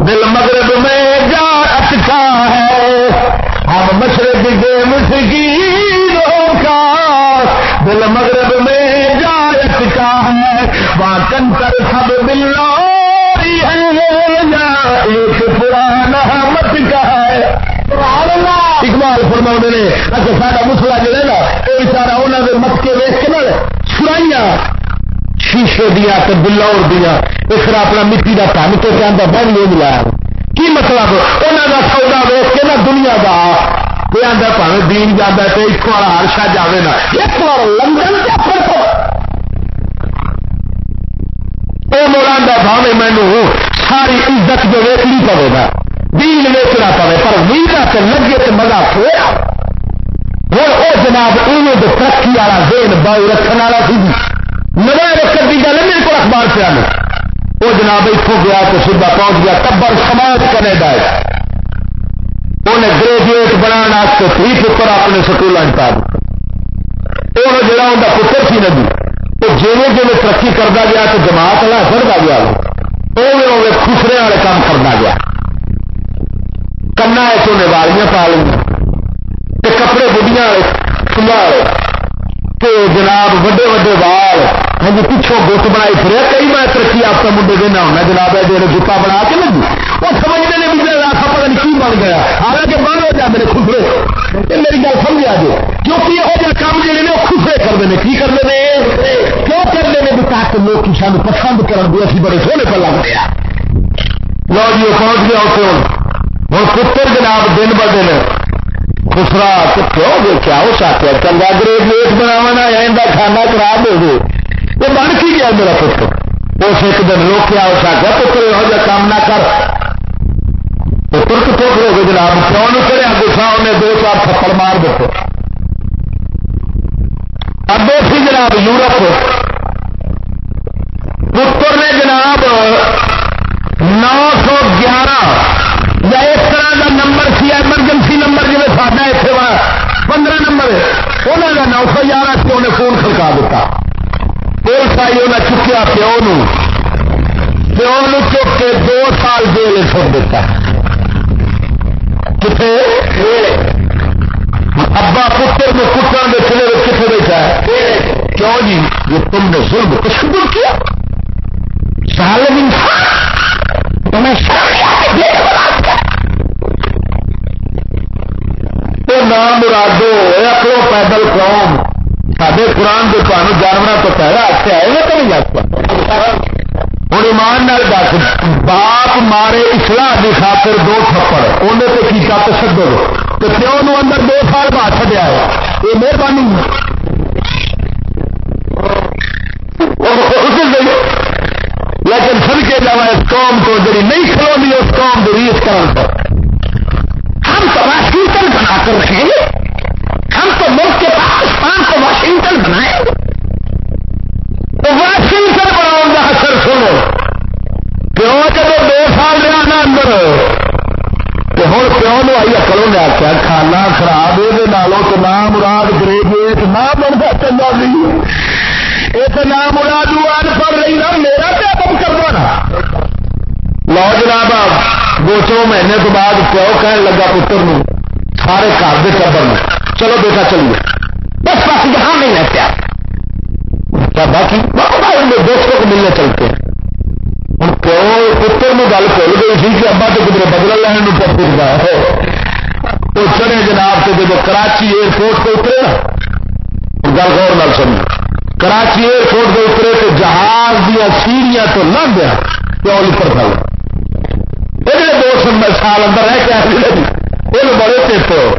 دل مغرب میں جا اٹکا ہے۔ ہم مشرق کے مسکینوں کا۔ دل مغرب میں جا اٹکا ہے۔ وہاں کنکر سب بلوری ہے۔ یا ایک پرانا مت کا ہے۔ اقبال فرما نے اچھا سارا مسلا جڑا نا وہ بچارا انہوں نے متکے ویس کے نا سرائیاں۔ شیشے دیا تو بلور دیا، اس طرح اپنا مٹی کا پن تو کہہ بہن لے ملایا کی مطلب؟ انہوں کا سودا ویس کے نا دنیا کا یہ آتا پہ دین جانا تو ایک بار ہرشا جائے نا ایک بار لندن وہ موڑا بھاوے مینو ساری عزت جو ویکنی پڑے گا۔ دین ویچنا پڑے پر ویزا سے لگے تو مزہ ہوا ہوں وہ جناب ایویں تو ترقی والا دین باؤ رکھنے والا سی۔ نوائے رکھنے کی گل میرے کو اخبار سے آنے۔ وہ جناب اتوں گیا تو سیدھا پہنچ گیا تبر سماج کینیڈا انہیں گریجویٹ بنا تھی، پتر اپنے سکول پا دیا وہ جڑا ان کا پتر سی ندی وہ جی جی ترقی کرتا گیا تو جماعت والا چڑھتا گیا۔ وہ خسرے والے کام کرتا گیا۔ کنا چونے والیاں پا لی کپڑے بڑھیا کلا کہ جناب وڈے وڈے وال۔ ہاں جی پچھوں گٹ بنائی پھر کئی میں ترقی آپ کا منڈے دینا ہونا جناب ہے جی جتا بنا کے لگی جی۔ وہ سمجھتے ہیں بھی راستہ پتا نہیں کی بن گیا۔ حالانکہ باہر ہو جائے میرے خسرے یہ میری گل سمجھا جی کیونکہ یہ جہاں کام جہے نے، وہ خسرے کرتے ہیں کی کرتے ہیں کیوں کرتے ہیں بھی تاکہ لوگ سان پسند کرن اسی بڑے سونے پہ لگ گیا لو جی وہ پہنچ گیا اتنے ہوں پتر جناب، دن ب دن۔ خسرا کیوں گے کیا ہو سکتا چنگا گریجویٹ بناوا یا کھانا خراب ہو گئے وہ بن کی گیا میرا پتر؟ اس ایک دن روکیا ہو سکتا پتر یہو جہ کام نہ کر۔ پتر کتوں کرو گے جناب، کیوں نہیں کرے گسا انہیں دو چار تھپڑ مار دیتے۔ اب سی جناب یورپ۔ پتر نے جناب نو سو گیارہ یا اس طرح کا نمبر سی ایمرجنسی نمبر جی ساڈا اتنے پندرہ نمبر انہوں کا نو سو گیارہ سے انہیں فون کھڑکا دیتا۔ پولیس آئی، انہیں چکیا پیو نو پیو نو چک کے دو سال جیل چھوڑ دیتا۔ کتنے ابا پتر میں کٹن کے چلے کتنے بیٹھا ہے؟ کیوں جی؟ یہ تم نے ظلم کچھ کیا۔ سال تمہیں نام مرادو پیدل قوم سارے قرآن کے تمہیں جانور تو پہلا آتے آئے گا تو نہیں ہوں ایمان نال دس باپ مارے اسلح کی خاطر دو تھپڑ انہیں تو کیتا تشدد تو پیو نو اندر دو سال بعد چڑیا ہے یہ مہربانی لیکن سن کے جا اس قوم کو جی نہیں کھلونی اس قوم کی ریس کرنے پر ہم تو واشنگٹن بنا کر رکھیں واشنگٹن بنائیں گے تو واشنگٹن بناؤ گا اثر سنو۔ کیوں جب دو سال رہا نا اندر۔ تو ہوں پیوں نے آئی اکلوں نے آخیا کھانا خراب یہ تو نام مراد گریجویٹ نہ بنتا چنگا نہیں۔ ایک نام مراد ان پڑھ رہی نا، میرا کیا کم کرنا نا۔ لو جناب، دو چو مہینے تو بعد پیو کہنے لگا پتر نو، سارے گھر کے ٹبر میں۔ چلو بیٹا، چلیے۔ بس بس یہاں نہیں ہے کیا؟ باقی؟ بہت دوستوں کو ملنے چلتے ہیں۔ ہوں پیو پتر میں گل کھل گئی تھی کہ ابا تو کدھر بدل لینے پر پھرتا ہے وہ چڑے جناب سے جب کراچی ایئرپورٹ پہ اترے نا۔ گل غور نال سمجھ کراچی ایئرپورٹ پہ اترے تو جہاز دیا سیڑیاں تو نہ گیا پیو لکڑ کھا یہ دو سال اندر رہ کے یہ بڑے چیتے ہو۔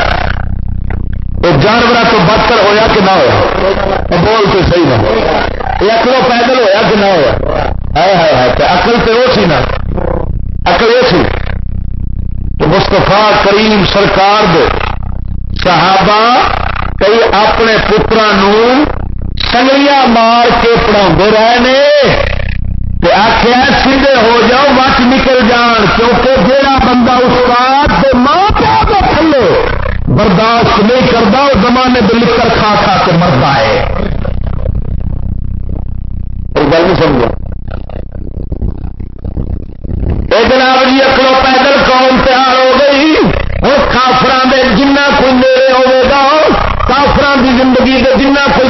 نہ ہوا بول تو صحیح نہ یہ اکلو پیدل ہویا کہ نہ ہوا اکل تو وہ سی نا۔ اکل یہ تو مستفا کریم سرکار دے صحابہ کئی اپنے پترا سنگلیاں مار کے پڑھا رہے آخیا سیدھے ہو جاؤ مچ نکل جان، کیونکہ جہاں بندہ استاد کے ماں پیو کے تھلے برداشت نہیں کرتا، وہ زمانے میں کر کھا کھا کے مرتا ہے۔ گل نہیں سمجھو۔ ایک جناب جی اکڑوں پیدل، قوم تیار ہو گئی۔ وہ کافران جنہ کوئی نیڑے گا کافران کی زندگی کے جنہ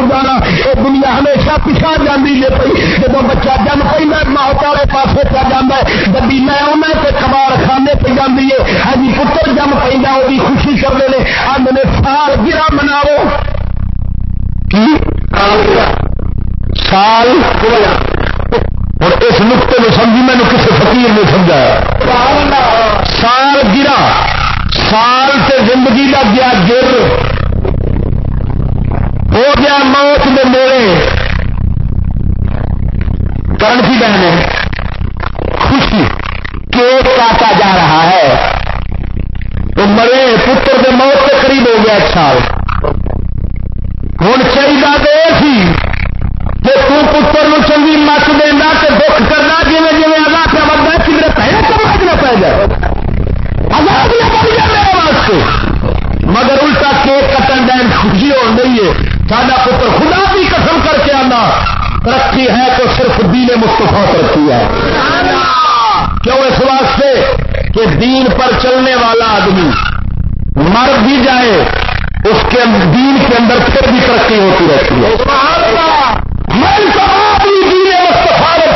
جانا یہ دنیا ہمیشہ پچھا جاتی ہے پی جب بچہ جم پہ ماحول والے پاس پہ جانا ہے گی میں آنا تو کمار خانے پہ جاتی ہے ہاں جی پتر جم پہ وہ خوشی کرتے ہیں آدھے سال گرا مناو سال اور اس نقطے میں سمجھی میں نے کسی فقیر نے سمجھایا۔ سال گرا سال سے زندگی کا گیا کیک کٹن ڈین خوشی ہو رہی ہے۔ ساڈا پتر خدا بھی قسم کر کے آنا ترقی ہے تو صرف دین مستفا ترقی ہے۔ کیوں اس واسطے کہ دین پر چلنے والا آدمی مر بھی جائے، اس کے دین کے اندر پھر بھی ترقی ہوتی رہتی ہے۔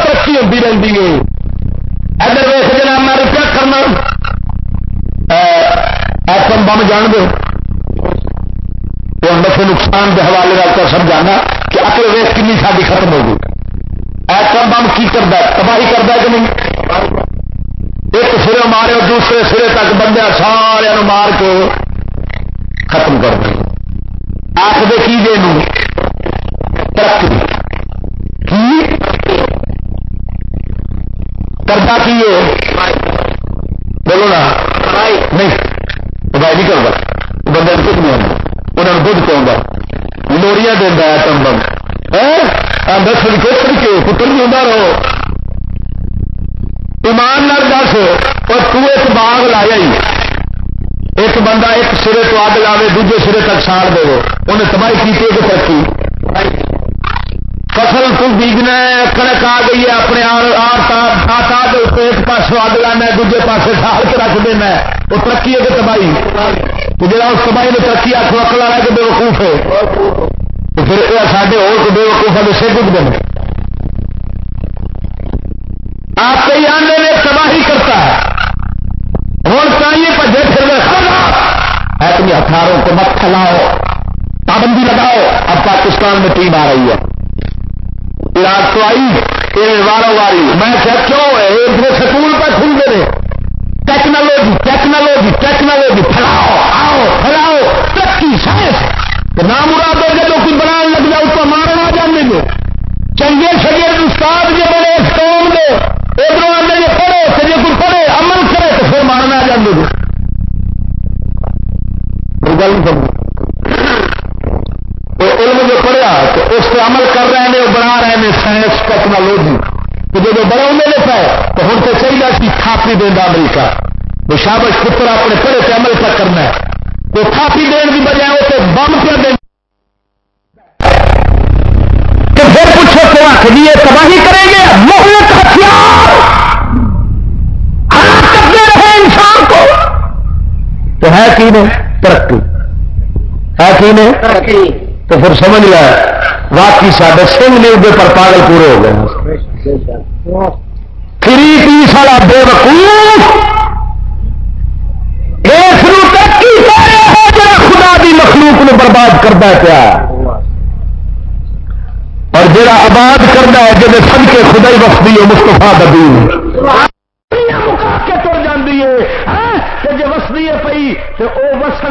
ترقی ہوتی رہتی ہے۔ ادھر ویس جنا میں روپیہ کرنا۔ ایٹم بم جان دو نفے نقصان کے حوالے کا سمجھانا کہ اکل ویس کنی ساری ختم ہو گئی۔ ایٹم بم کی کرتا تباہی کرتا کہ نہیں؟ ایک سرے مارے دوسرے سرے تک بندے سارے مار کے ختم کر دیں۔ آخر جی کی جی ترقی۔ کرتا کی بولو نا۔ نہیں نہیں کرتا بندے کچھ نہیں آتا انہوں دھد پاؤں لوڑیاں دینا ہے؟ تم بند دس کچھ پتر بھی رہو ایمان نال دس اور تو ایک باغ لایا ہی۔ ایک بندہ ایک سرے تو اگ لاوے، دوجے سرے تک ساڑ دے انہیں تباہی کی ترقی فصل تو بیجنا ہے کنک آ گئی ہے، اپنے ایک پاس اگ لانا دوجے پاس سال کے رکھ دینا وہ ترقی ہے کہ تباہی تو جا اس تباہی نے ترقی آخو اکل والا کہ بے وقوف ہے تو پھر یہ سارے اور بے وقوف والے سے ڈگ دیں آپ کئی آنے میں تباہی کرتا ہے ہوں چاہیے بجے پھر اپنی ہتھیاروں کو مت کھلاؤ پابندی لگاؤ اب پاکستان میں ٹیم آ رہی ہے عراق تو آئی وارو واری میں کیا کیوں ہے سکول پہ کھل گئے ٹیکنالوجی ٹیکنالوجی ٹیکنالوجی، پھیلاؤ، آؤ، پھیلاؤ، ترقی، سائنس۔ نام مراد ہو جب کوئی بنا لگ جاؤ تو مارنا جانے گے چنگے شگے استاد جو بڑے اس قوم دے ادھر آنے جی پڑھے تو جی کوئی پڑھے، عمل کرے تو پھر مارنا جانے گے گل سمجھ علم جو پڑھیا تو اس پہ عمل کر رہے ہیں وہ بنا رہے ہیں سائنس ٹیکنالوجی تو جب بڑا لے پائے تو ہوں تو چاہیے کہ تھاپی دینا امریکہ۔ شابش پتر اپنے پڑھے پہ عمل پہ کرنا ہے۔ تو تھاپی دین کی بجائے وہ تو بم پہ دیں پھر پوچھو تو آخ دیے تباہی کریں گے؟ محلت ہتھیار۔ ہلاکت دے رہے کی نے ترقی۔ ہے کی نے تو پھر سمجھ لیا واقعی سارے سنگھ نے ادھر پر پاگل پورے ہو گئے۔ تھری پیس والا بے وقوف اس خدا دی مخلوق نو برباد کرتا پیا اور جڑا آباد کرنا ہے جب سن کے خدا ہی وقت ہے مستفا دبی کے تر جاتی ہے ہاں، جی وسدی ہے پی تو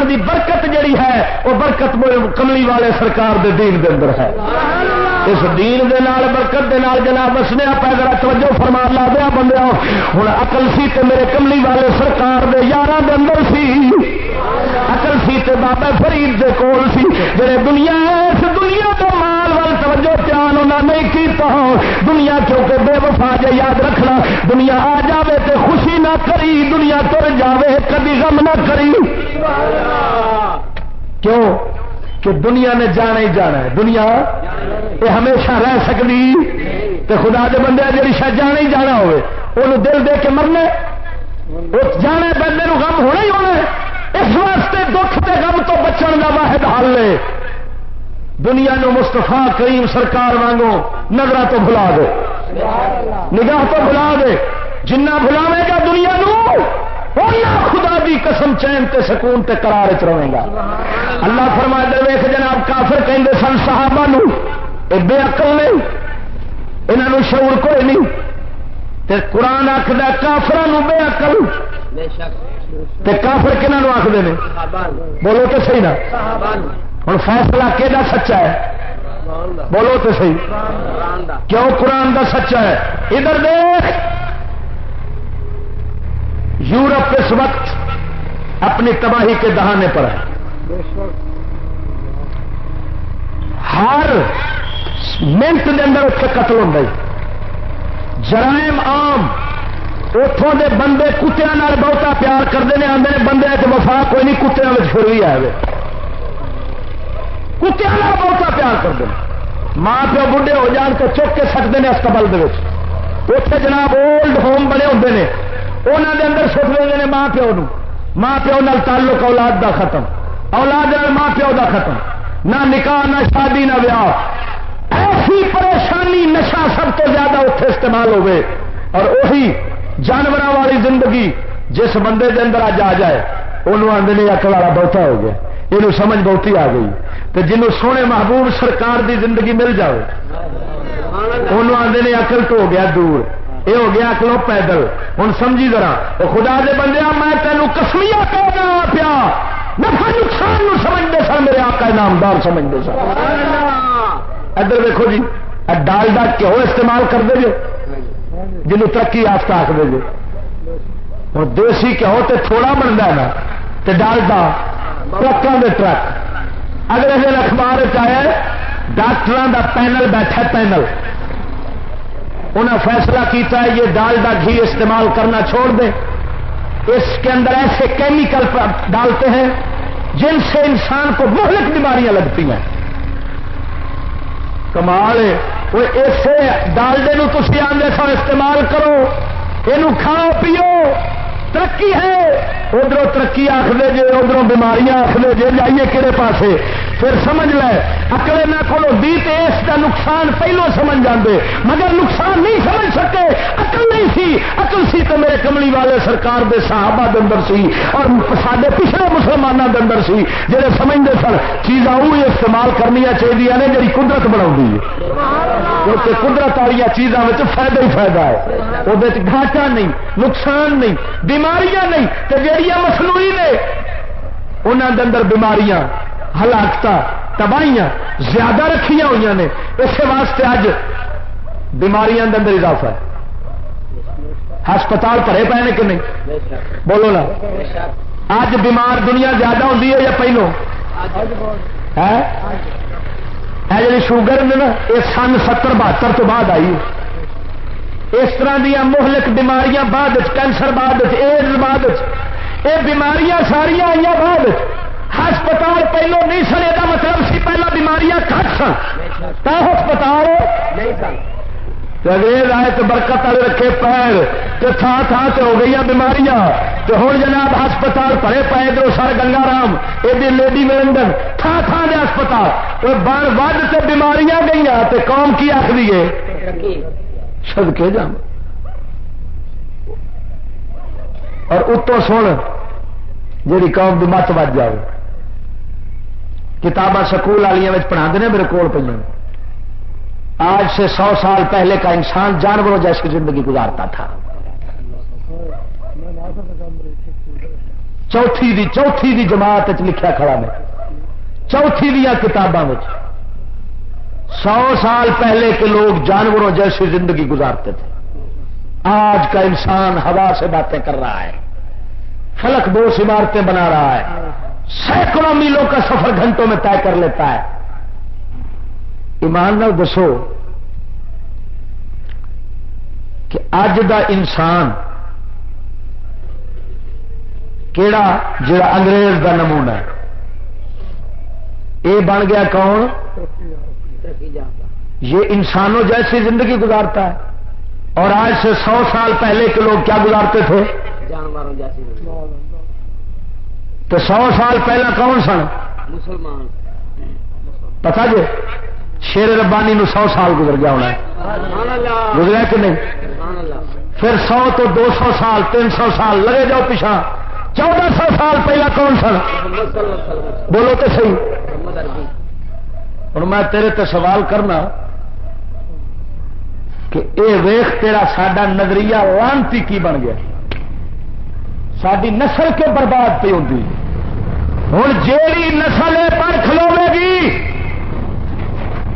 دی برکت جڑی ہے وہ برکت کملی والے سرکار دے دین دے اندر ہے۔ اس دین دے نال، برکت دے نال جناب وسنے پیدا توجہ فرمان لا دیا بندے ہوں اقل سی تے میرے کملی والے سرکار دے یار دے اندر سی۔ اقل سی تے بابا فرید دے کول سی۔ جڑے دنیا اس دنیا تو مال وال توجہ پیان انہوں نہیں کیتا۔ دنیا کیونکہ بے وفا جے یاد رکھنا۔ دنیا آ جاوے تے خوشی نہ کری۔ دنیا تر جاوے کبھی غم نہ کری۔ کیوں؟ کہ دنیا نے جانا ہی جانا ہے۔ دنیا یہ ہمیشہ رہ سکتی تو خدا دے بندے جی شاید جانا ہی جانا ہوئے وہ دل دے کے مرنے وہ جانے بندے نو غم ہونا ہی ہونا اس واسطے دکھ تے غم تو بچن کا واحد حل ہے۔ دنیا نو مستفا کریم سرکار وانگو نظر تو بلا دے۔ نگاہ تو بلا دے۔ جنہ بلاوے گا دنیا نو خدا دی قسم چین تے سکون تے قرار چ رہے گا۔ اللہ فرما دے ویخ جناب کافر کہیں سن صحابہ نو، اے بے عقل نہیں انہوں شعور کوئی نہیں۔ تے قرآن آخر کافر بے عقل۔ تے کافر کنہوں آخر نے؟ بولو تو صحیح نا۔ ہوں فیصلہ کہ سچا ہے؟ بولو تو صحیح۔ کیوں قرآن دا سچا ہے؟ ادھر دیکھ۔ یورپ اس وقت اپنی تباہی کے دہانے پر ہے۔ ہر منٹ کے اندر اتنے قتل ہوں جرائم آم اتوں دے بندے کتیا بہتا پیار کرتے ہیں آدھے بندے وفا کوئی نہیں کتیا پھر بھی آئے کتیا بہتا پیار کرتے ہیں ماں پیو بڑھے ہو جان تو چک کے سکتے ہیں اسٹبل اتنے جناب اولڈ ہوم بنے ہوتے ہیں انہوں دے اندر سٹ دے ہیں ماں پیو نو ماں پیو نال تعلق اولاد دا ختم۔ اولاد ماں پیو دا ختم۔ نہ نکاح، نہ شادی، نہ ویاہ ایسی پریشانی نشا سب تو زیادہ اتنے استعمال ہوئے اور وہی جانور والی زندگی جس بندے دے اندر اج آ جائے انہوں آدھے اکل والا بہتا ہو گیا۔ یہ سمجھ بہتی آ گئی۔ تو جنوں سونے محبوب سرکار دی زندگی مل جائے انہوں آدھے اکل تو ہو گیا دور۔ یہ ہو گیا اکلو پیدل۔ ہوں سمجھی ذرا۔ خدا دے بندے، میں تینوں کسمیا کہنا پیا۔ نفا نقصان نو سمجھتے سر میرے آقا نامدار سمجھتے سر ادھر دیکھو جی ڈالڈا کیوں استعمال کرتے جی جنوب ترقی یافتہ آخر جی ہوں دیسی کہو تو تھوڑا بنتا ہے نا تو ڈالڈا ٹرکوں کے ٹرک۔ اگلے دن اخبار چیا ڈاکٹر کا پینل بیٹھا پینل۔ انہیں فیصلہ کیتا ہے، یہ دال کا گھی استعمال کرنا چھوڑ دیں اس کے اندر ایسے کیمیکل ڈالتے ہیں جن سے انسان کو مہلک بیماریاں لگتی ہیں۔ کمال وہ اسے ڈالڈے تھی آدھے سو استعمال کرو یہ کھاؤ، پیو۔ ترقی ہے۔ ادھر ترقی آخر جی ادھر بیماریاں آخر جی جائیے کہڑے پاسے؟ پھر سمجھ لے اکلے نہ کھولو دی اس کا نقصان پہلو سمجھ جاندے مگر نقصان نہیں سمجھ سکے اکل نہیں سی اکل سی تو میرے کملی والے سرکار دے صحابہ دے اندر سی اور سارے پچھلے مسلمانوں دے اندر سی جہے سمجھتے سن چیزاں وہی استعمال کرنی چاہیے نے جی قدرت بنا کیونکہ قدرت والی چیزوں میں فائدہ ہی فائدہ ہے۔ وہ گھاٹا نہیں نقصان نہیں بیماریاں نہیں تو جہیا مصنوعی نے انہوں دے اندر بیماریاں ہلاکت تباہیاں زیادہ رکھیا ہوئی نے اس واسطے اج بیماریاں اندر اضافہ ہے۔ ہسپتال پڑے پے نے کہ نہیں؟ بولو نا۔ اج بیمار دنیا زیادہ ہوتی ہے یا پہلو؟ جی شوگر نے نا، یہ سن ستر بہتر تو بعد آئی اس طرح دیا مہلک بیماریاں بعد کینسر بعد ایڈز بعد یہ بیماریاں ساریا آئی بعد ہسپتال پہلو نہیں سن یہ مطلب سی پہلا بیماریاں کٹ سن۔ ہسپتال؟ انگریز آئے تو برکت والے رکھے پیر۔ تو تھان تھان سے ہو گئی بیماریاں۔ تو ہوں جناب ہسپتال پڑے پے ادھر سر گنگا رام۔ ادھر لیڈی ولنڈن تھان تھان دے ہسپتال۔ بن ود سے بیماریاں گئی تو قوم کی آخری ہے؟ سدکے جا اور اتوں سن جی قوم کی مت بج جائے کتاباں سکول والی پڑھا دے میرے کول پہ آج سے سو سال پہلے کا انسان جانوروں جیسی زندگی گزارتا تھا۔ چوتھی دی چوتھی دی جماعت لکھا کھڑا میں۔ چوتھی دیا کتاباں سو سال پہلے کے لوگ جانوروں جیسی زندگی گزارتے تھے۔ آج کا انسان ہوا سے باتیں کر رہا ہے۔ فلک دو عمارتیں بنا رہا ہے۔ سینکڑوں میلوں کا سفر گھنٹوں میں طے کر لیتا ہے۔ ایمان دسو کہ اج دا انسان کیڑا جڑا انگریز دا نمونہ ہے۔ یہ بن گیا کون؟ یہ انسانوں جیسی زندگی گزارتا ہے۔ اور آج سے سو سال پہلے کے لوگ کیا گزارتے تھے؟ جانوروں جیسی تو سو سال پہلا کون سن؟ مسلمان۔ پتا جی؟ شیر ربانی نو سو سال گزر گیا ہونا گزرا کہ نہیں؟ پھر سو تو دو سو سال تین سو سال لگے جاؤ پیچھا۔ چودہ سو سال پہلا کون سن؟ بولو تو صحیح۔ ہوں میں تیرے تے سوال کرنا کہ اے ویخ تیرا ساڈا نظریہ لانتی کی بن گیا؟ ساری نسل کے برباد پہ ہوتی ہوں جیڑی نسل پر کھلوے گی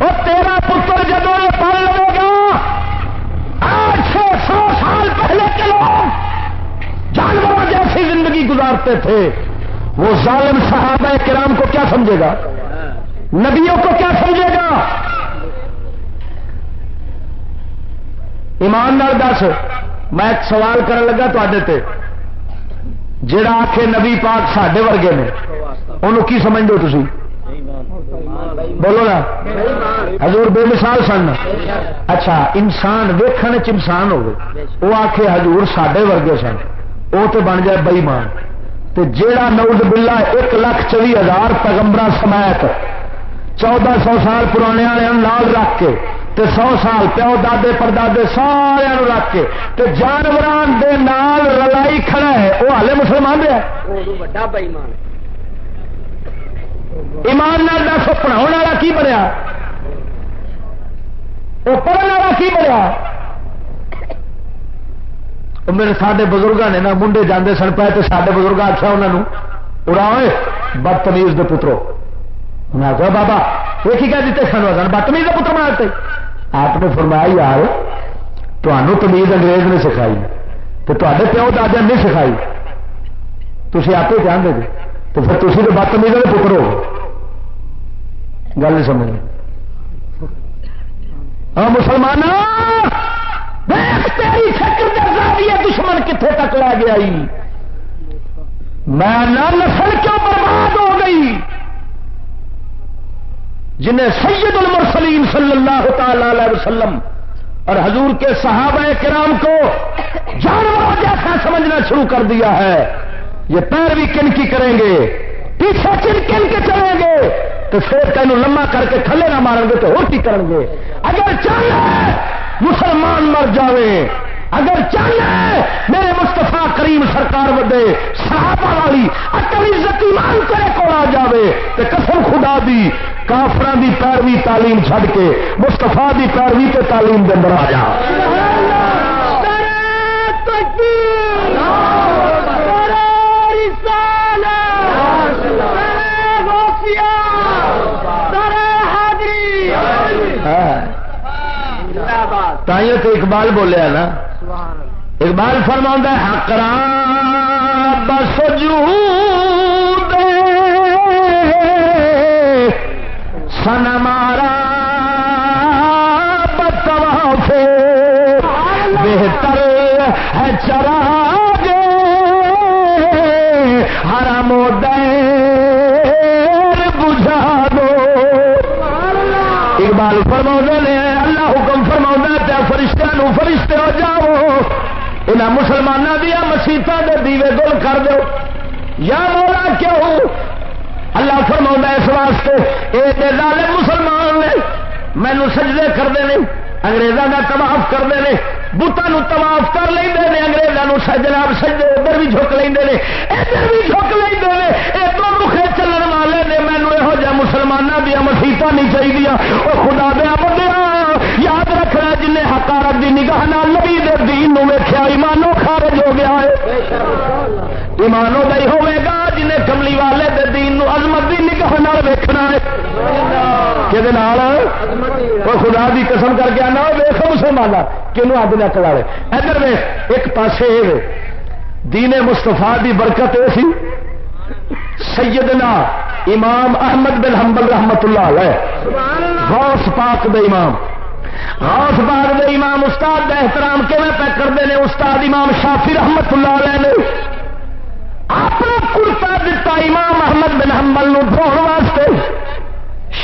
وہ تیرا پتر جب پڑھ لے گا، آج سے سو سال پہلے کے لوگ جانوروں جیسی زندگی گزارتے تھے۔ وہ ظالم صحابہ کرام کو کیا سمجھے گا؟ نبیوں کو کیا سمجھے گا؟ ایماندار دس، میں ایک سوال کرنے لگا تے۔ جڑا آخ نبی پاک سڈے ورگے نے انہوں کی سمجھ دو تھی بولو نا۔ حضور بے مثال سن۔ اچھا انسان ویخن چ انسان ہوگی وہ آخ حضور سڈے ورگے سن۔ وہ تو بن جائے بئی مان جیڑا نوز بلا ایک لاکھ چوی ہزار پیغمبر سمایت چودہ سو سال پرانے والے رکھ کے تے سو سال پیو دادے پردادے سارا رکھ کے تے جانوران دے نال رلائی کھڑا ہے وہ ہالے مسلمان رہا ایمان نال دس پڑھاؤ والا کی بنیا؟ وہ پڑھنے والا کی بنیا؟ میرے سارے بزرگوں نے نا منڈے جانے سن پائے تو سارے بزرگ آخیا انہوں اڑا بدتمیز دے پترو۔ انہیں آخر بابا یہ کی کہہ دیتے سن سن بدتمیز کے پتر مارتے آپ نے فرمایا یار تمہوں تمیز انگریز نے سکھائی تو تے پیو دادیا نہیں سکھائی تھی آپ ہی چاہتے تو پھر تھی تو بدتمیز کے پتر ہو گل نہیں سمجھ ہاں مسلمان دشمن کتنے تک لا گیا میں نسل کیوں برباد ہو گئی جنہیں سید المرسلین صلی اللہ تعالی علیہ وسلم اور حضور کے صحابہ کرام کو جانور جیسا سمجھنا شروع کر دیا ہے۔ یہ پیر بھی کن کی کریں گے؟ پیچھے چن کن کے چلیں گے؟ تو پھر تینوں لما کر کے تھلے نہ مارن گے تو اور کی کریں گے۔ اگر چاہے مسلمان مر جاوے اگر چاہے میرے مستفا کریم سرکار ودے صحابہ والی اٹل عزت ایمان کرے کو آ جاوے تو قسم خدا دی کافران دی پیروی تعلیم چھڈ کے مستفا دی پیروی تے تعلیم دے اندر آ جا۔ تائیوں تو اقبال بولیا نا۔ اقبال فرما حقرا بس سن مارا بتوا سے بہتر ہے چرا گے ہر مود بجھا دو۔ اقبال فرما نے اللہ حکم فرما پیا فرشتہ فرشتے یہاں مسلمانوں دیا مسیطا کے دیوے گول کر دو۔ یا مولا، کیوں؟ اللہ فرما اس واسطے یہ ظالم مسلمان نے مینو سجدے کرتے ہیں انگریزوں کا تباف کرتے ہیں بتان تباف کر لیں اگریزوں سجنا سجدے ادھر بھی جھک لیں ادھر بھی جھک لیں یہ تو چلن والے نے مینو یہو جہ مسلمانوں دیا مسیطا نہیں چاہیے وہ خدا دیا بندے یاد رکھنا جن حکارت کی نگاہ نبی دین ویخیا ایمانو خارج ہو گیا ہے۔ ایمانو دئی ہوے گا جنہیں کملی والے دے دین نو عظمت دی نگاہ نال ویکھنا ہے۔ کہ خدا دی قسم کر کے آنا ویخ مسلمان کنو اب نہ کلا ادھر ویخ ایک پاسے دین مستفا دی برکت یہ سی۔ سیدنا امام احمد بن حنبل رحمت اللہ علیہ، غوث پاک دے امام۔ غوث پاک دے امام استاد دا احترام کیون پہ کرتے ہیں استاد امام شافی رحمت اللہ علیہ نے اپنا کرتا دتا امام احمد بن حنبل نو دھوڑ واسطے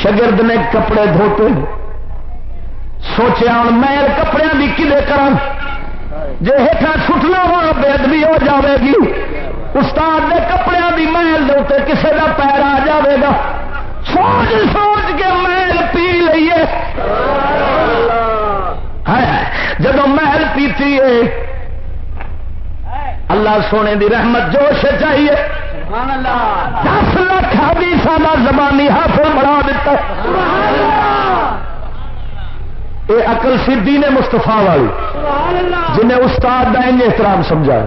شگرد نے کپڑے دھوتے۔ سوچیا ہوں میل کپڑے کی کلے کر جی ہٹا سٹنا ہوا بے ادبی ہو جاوے گی۔ استاد دے کپڑے کی محل دے کسی کا پیر آ جاوے گا۔ سوچ سوچ کے محل پی لیے جب محل پیتی ہے، اللہ سونے دی رحمت جوش چاہیے دس لاکھ بھی سالا زبانی حافظ بڑھا دیتا یہ اقل سی نے مستفا والی، جنہیں استاد کا ان احترام سمجھا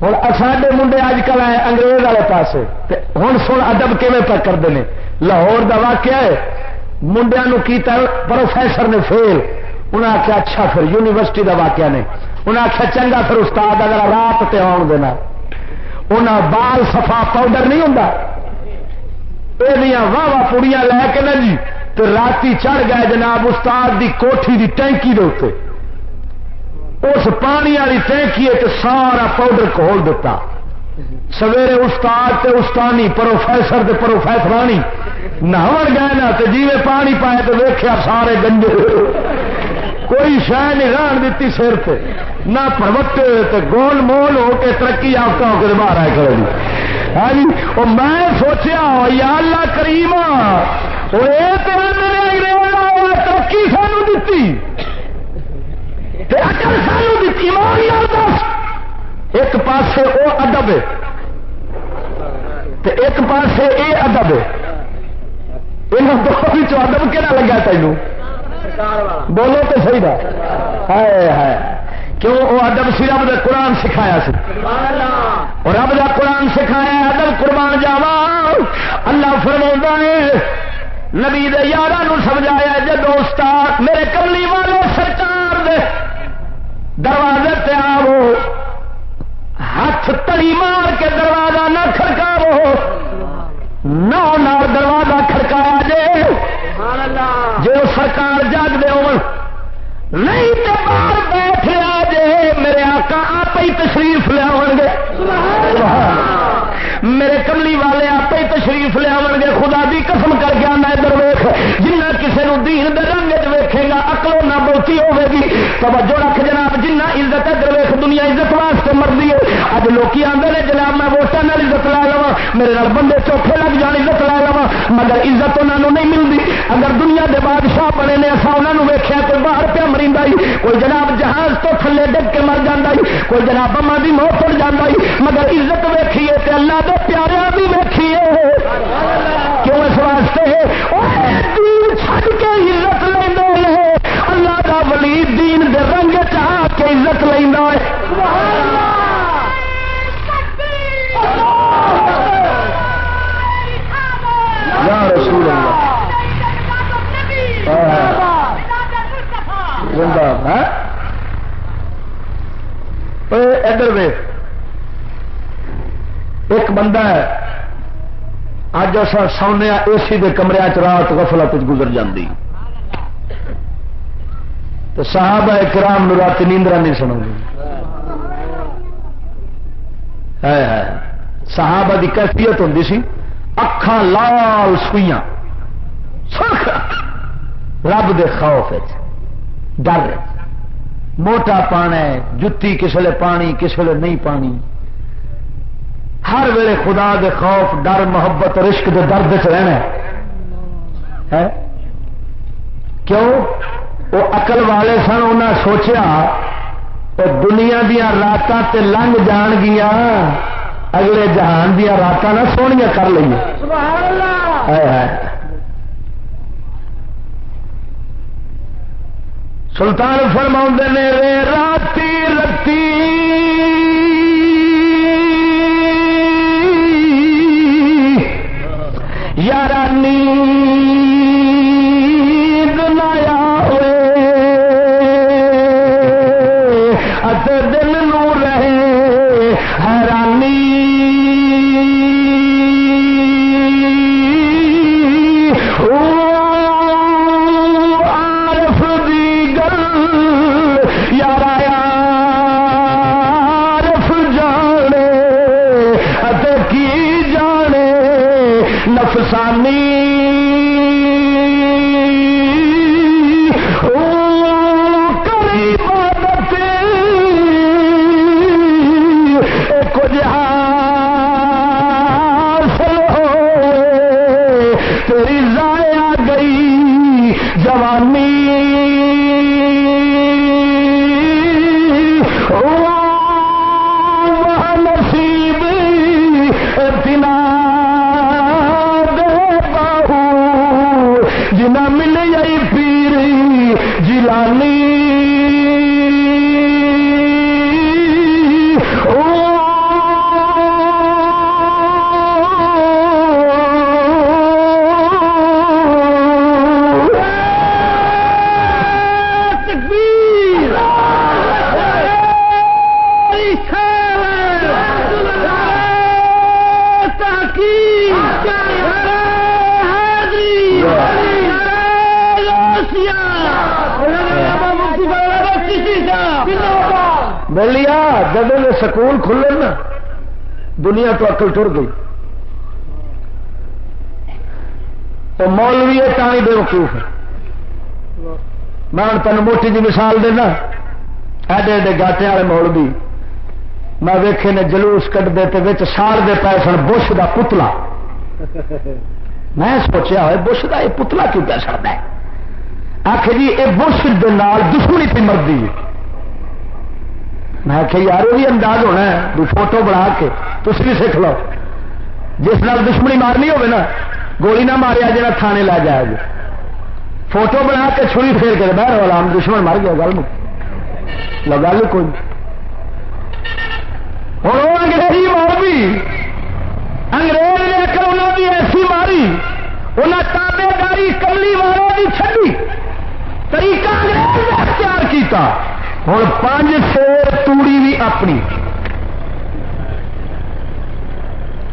ہوں ساڈے منڈے اج کل آئے انگریز والے پاس ہوں سن ادب کیون پہ کرتے ہیں لاہور کا واقعہ ہے منڈیا کیتا پروفیسر نے فیل۔ انہیں آخیا اچھا پھر یونیورسٹی کا واقعہ نے۔ انہیں آخیا چنگا پھر استاد اگر رات تے آن دینا انہیں بال سفا پاؤڈر نہیں ہوں یہ واہ واہ پوڑیاں لے کے نا جی تو رات چڑھ گئے جناب استاد دی کوٹھی دی ٹینکی دے اتنے اس پانی والی ٹینکی سارا پاؤڈر کھول دیتا۔ سویرے استاد تے استانی، پروفیسر تے پروفیسرانی نہو گئے نا جیوے پانی پائے تو ویخیا سارے گنجے۔ کوئی شہ نہیں ران دیتی سر پہ نہ پروٹے تے، گول مول ہو کے ترقی یافتہ ہو کے باہر آئے کرے جی۔ ہاں جی وہ میں سوچیا یا اللہ کریم ترقی سانو دیتی۔ اکل سانو دیتی ایک پاسے وہ ادب ہے۔ ایک پاسے یہ ادب ہے۔ یہاں دونوں ادب کہنا لگا تینوں؟ بولو تو صحیح بات۔ ہے کیوں؟ وہ ادب سی رب کا قرآن سکھایا سی۔ اور رب کا قرآن سکھایا ادب قربان جاوا۔ اللہ فرما ہے نبی یار سمجھایا جب استاد میرے کملی والے سرکار دے دروازے پہ آو ہاتھ تڑی مار کے دروازہ نہ کھڑکاو۔ نار دروازہ کھڑکایا جے۔ جو سرکار جاگ دے ہو نہیں تو باہر بیٹھ جے۔ میرے آقا آپ ہی تشریف لیا گے۔ میرے کملی والے آپ ہی تشریف لیا گے۔ خدا دی قسم کر کے آنا ادھر ویخ جنہ کسی دین دے رنگ ویکھے گا اکلو نہ بہتی ہوے گی توجہ رکھ جناب، جنہ عزت ادھر ویخ دنیا عزت واسطے مرضی ہے۔ اج لوگ آتے ہیں جناب، میں ووٹان عزت لا لوا میرے نال بندے چوکھے لگ جان عزت لا لوا مگر عزت انہوں نہیں ملتی اگر دنیا دے بادشاہ بنے نے اصا انہوں ویخیا کوئی باہر پہ مریندا کوئی جناب جہاز تو تھلے ڈگ کے مر جانا کوئی جناب بما کی موت پڑ جانا مگر عزت ویکھیے تے اللہ دے پیارے بھی ویکھیے۔ کیوں اس واسطے؟ چھڈ کے عزت اللہ کا ولی دین دے رنگ چاہ کے عزت لینا ہے۔ یا رسول اللہ۔ ادھر وے ایک بندہ ہے۔ اج اصا سونے اے سی کے کمرے چ رات غفلت گزر جاندی۔ تو صاحب ہے کرام رات نیندرا نہیں سنو گی صحابہ کی کیفیت ہوں سی۔ اکھان لال سوئیاں۔ سرخ رب دے خوف ڈر موٹا پانا ہے۔ جتی کس پانی کس ویلے نہیں پانی۔ ہر ویلے خدا دے خوف، ڈر، محبت، رشک دے درد چ رہنا ہے؟ کیوں؟ وہ اقل والے سن انہیں سوچیا دنیا دیا راتاں تے لنگ جان گیا اگلے جہان دیا راتاں نہ سویا کر لیے سلطان فرما نے راتی رتی یارانی تین موٹی جی مثال دینا. ایڈے ایڈے گاٹے والے مولوی میں ویکھے نے جلوس کٹتے سال دے پائے سن بش کا پتلا. میں سوچیا ہوئے بش کا یہ پتلا کیوں پہ سڑتا ہے آخر جی یہ بش دشمنی پی مردی ہے. میں آخیا یار بھی انداز ہونا ہے، بھی فوٹو بنا کے تھی بھی سیکھ لو۔ جس نال دشمنی مارنی ہوگی نا، گولی نہ ماریا جا تھانے لا جائے۔ گا فوٹو بنا کے چھری پھیر کے بہر والا، ہم دشمن مر گیا گل لگا کوئی۔ ہوں انگریزی مار بھی انگریز نے کر انہوں کی ایسی ماری انہیں تابے داری کملی والوں کی چڑی طریقہ انگریز نے اختیار کیتا۔ ہوں پانچ شیر توڑی بھی اپنی۔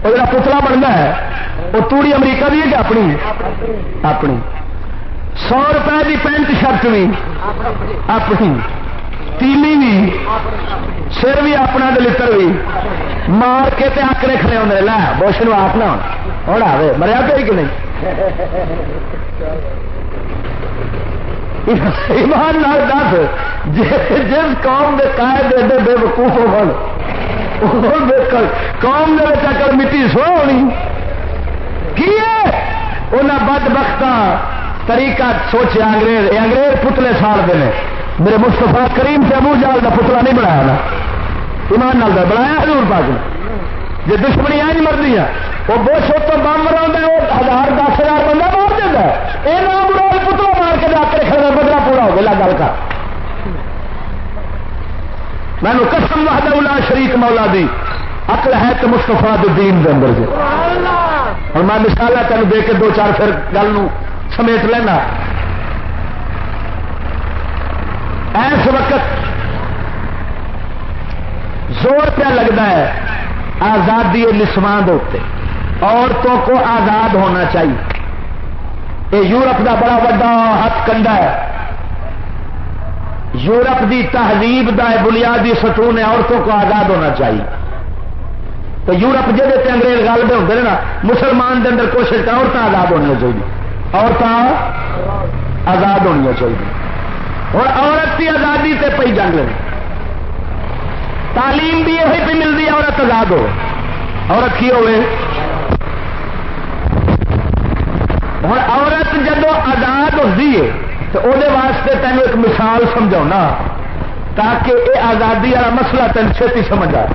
وہ جا پتلا بنتا ہے، وہ توڑی امریکہ بھی ہے کہ اپنی؟ اپنی۔ سو روپئے کی پینٹ شرٹ بھی اپنی تیلی بھی سر بھی اپنا دلتر بھی مار کے آکڑے کھڑے ہوتے لے، بوش نو آپ نہ ہونا مریا پہ کہ نہیں؟ ایمان نال دس، جس قوم کے قائد ایڈے بے وقوف ہو قوم کے اکل مٹی سو ہونی کی انہیں بد بخت طریقہ سوچا انگریز انگریز پتلے ساڑ دے میرے مستفا کریم سے ابو جال کا پتلا نہیں بنایا نا۔ ایمان نال بنایا حضور پاک نے۔ جی دشمنی آج مرضی ہے وہ بہت سو تو بم مرا وہ ہزار دس ہزار بندہ مار دینا یہ نام مراد پتلا مار کے جا کے کھڑا بدلا پورا ہو گیا گل کر۔ میں نے قسم وحدہ اللہ شریک مولا دی اقل ہے تو مستفا دین دے اندر جی اور میں مثال تین دے کے دو چار پھر گل سمیٹ لینا۔ ایس وقت زور پہ لگتا ہے آزادی نسواں عورتوں کو آزاد ہونا چاہیے۔ یہ یورپ کا بڑا وا ہاتھ کنڈا ہے۔ یورپ کی تہذیب کا بنیادی ستون ہے، عورتوں کو آزاد ہونا چاہیے۔ تو یورپ جہے انگریز غالب ہوتے ہیں نا، مسلمان کے اندر کوشش کر عورتیں آزاد ہونی چاہیے۔ عورتیں آزاد ہونی چاہیے۔ ہوں عورت کی آزادی سے پی جنگ تعلیم بھی یہ پہ ملتی عورت آزاد ہو عورت کی ہوئے؟ ہوں عورت جدو آزاد ہوتی ہے تو وہ واسطے تینوں ایک مثال سمجھا تاکہ یہ آزادی والا مسئلہ تین چھتی سمجھ آ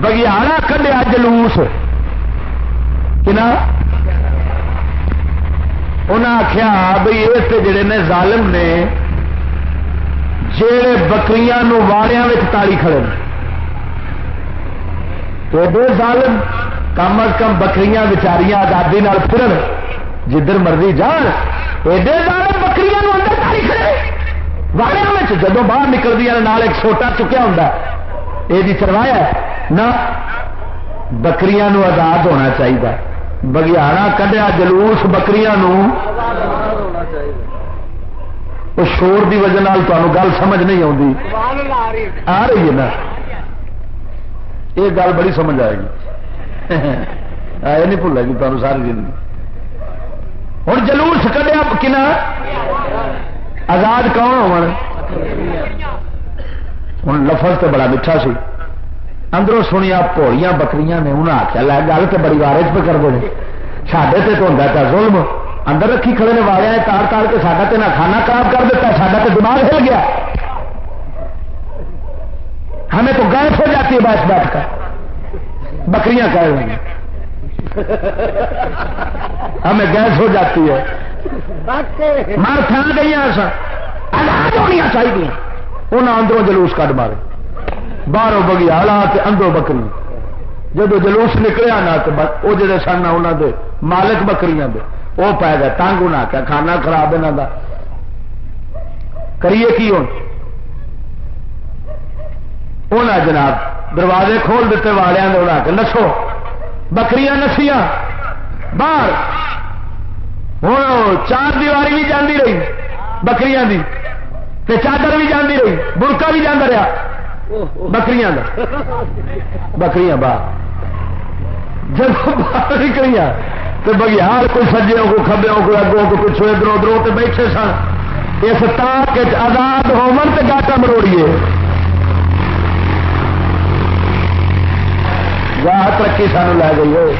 بگیارا کھڈیا جلوس۔ انہیں آخیا بھائی یہ جڑے نے ظالم نے جڑے بکریاں واڑیا تاڑی کھڑے تو ظالم کم از کم بکریاں بچاریاں آزادی پھرن، جدھر مرضی جان، ایڈے ظالم بکریاں اندر کھڑے واڑیا جدو باہر نکلدی ایک چھوٹا چکیا ہوں یہ جی چروایا نہ، بکریاں آزاد ہونا چاہیے بگیارا کڈیا جلوس بکریاں شور کی وجہ تمہیں گل سمجھ نہیں آتی آ رہی ہے نا؟ یہ گل بڑی سمجھ آئے گی۔ یہ نہیں بھولے گی جی تمہیں ساری زندگی۔ ہوں جلوس کڈیا کنا؟ آزاد کون ہوں لفظ تو بڑا میٹھا سی۔ اندروں سنیا پوڑیاں بکریاں نے انہیں آخیا لے گل تو بڑی وارج پہ کرتے ہیں سڈے سے تو ہوتا پیا ظلم۔ اندر رکھی کھڑے نے والے تار تار کے ساڈا تو نہ کھانا خراب کر دیتا، ساڈا تو دماغ ہل گیا۔ ہمیں تو گیس ہو جاتی ہے بس بیٹھ کر۔ بکریاں کہہ رہی ہیں۔ ہمیں گیس ہو جاتی ہے۔ مار تھان گئی آزاد ہونی چاہیے انہیں اندروں جلوس کٹ مارے۔ باہروں بگیالا اندروں بکری جب جلوس نکلیا نا تو وہ جڑے سن انہوں دے مالک بکریاں دے وہ پی گئے، تنگ ہونا کیا کھانا خراب یہاں کا کریے کی ہوں جناب دروازے کھول دیتے والوں نے انہیں نسو، بکریاں نسیاں، باہر۔ ہوں چار دیواری بھی جاندی رہی، بکریاں دی، تے چادر بھی جاندی رہی برکا بھی جانا رہا بکریاں بکریاں باہر جب باہر نکلی تو بگیار کوئی سجے کو کبے کو اگوں کو پچھو ادھر ادھر بیٹھے سن. اس تاک آزاد ہومن تو گاٹا مروڑیے. واہ، ترقی سانو لے گئی ہو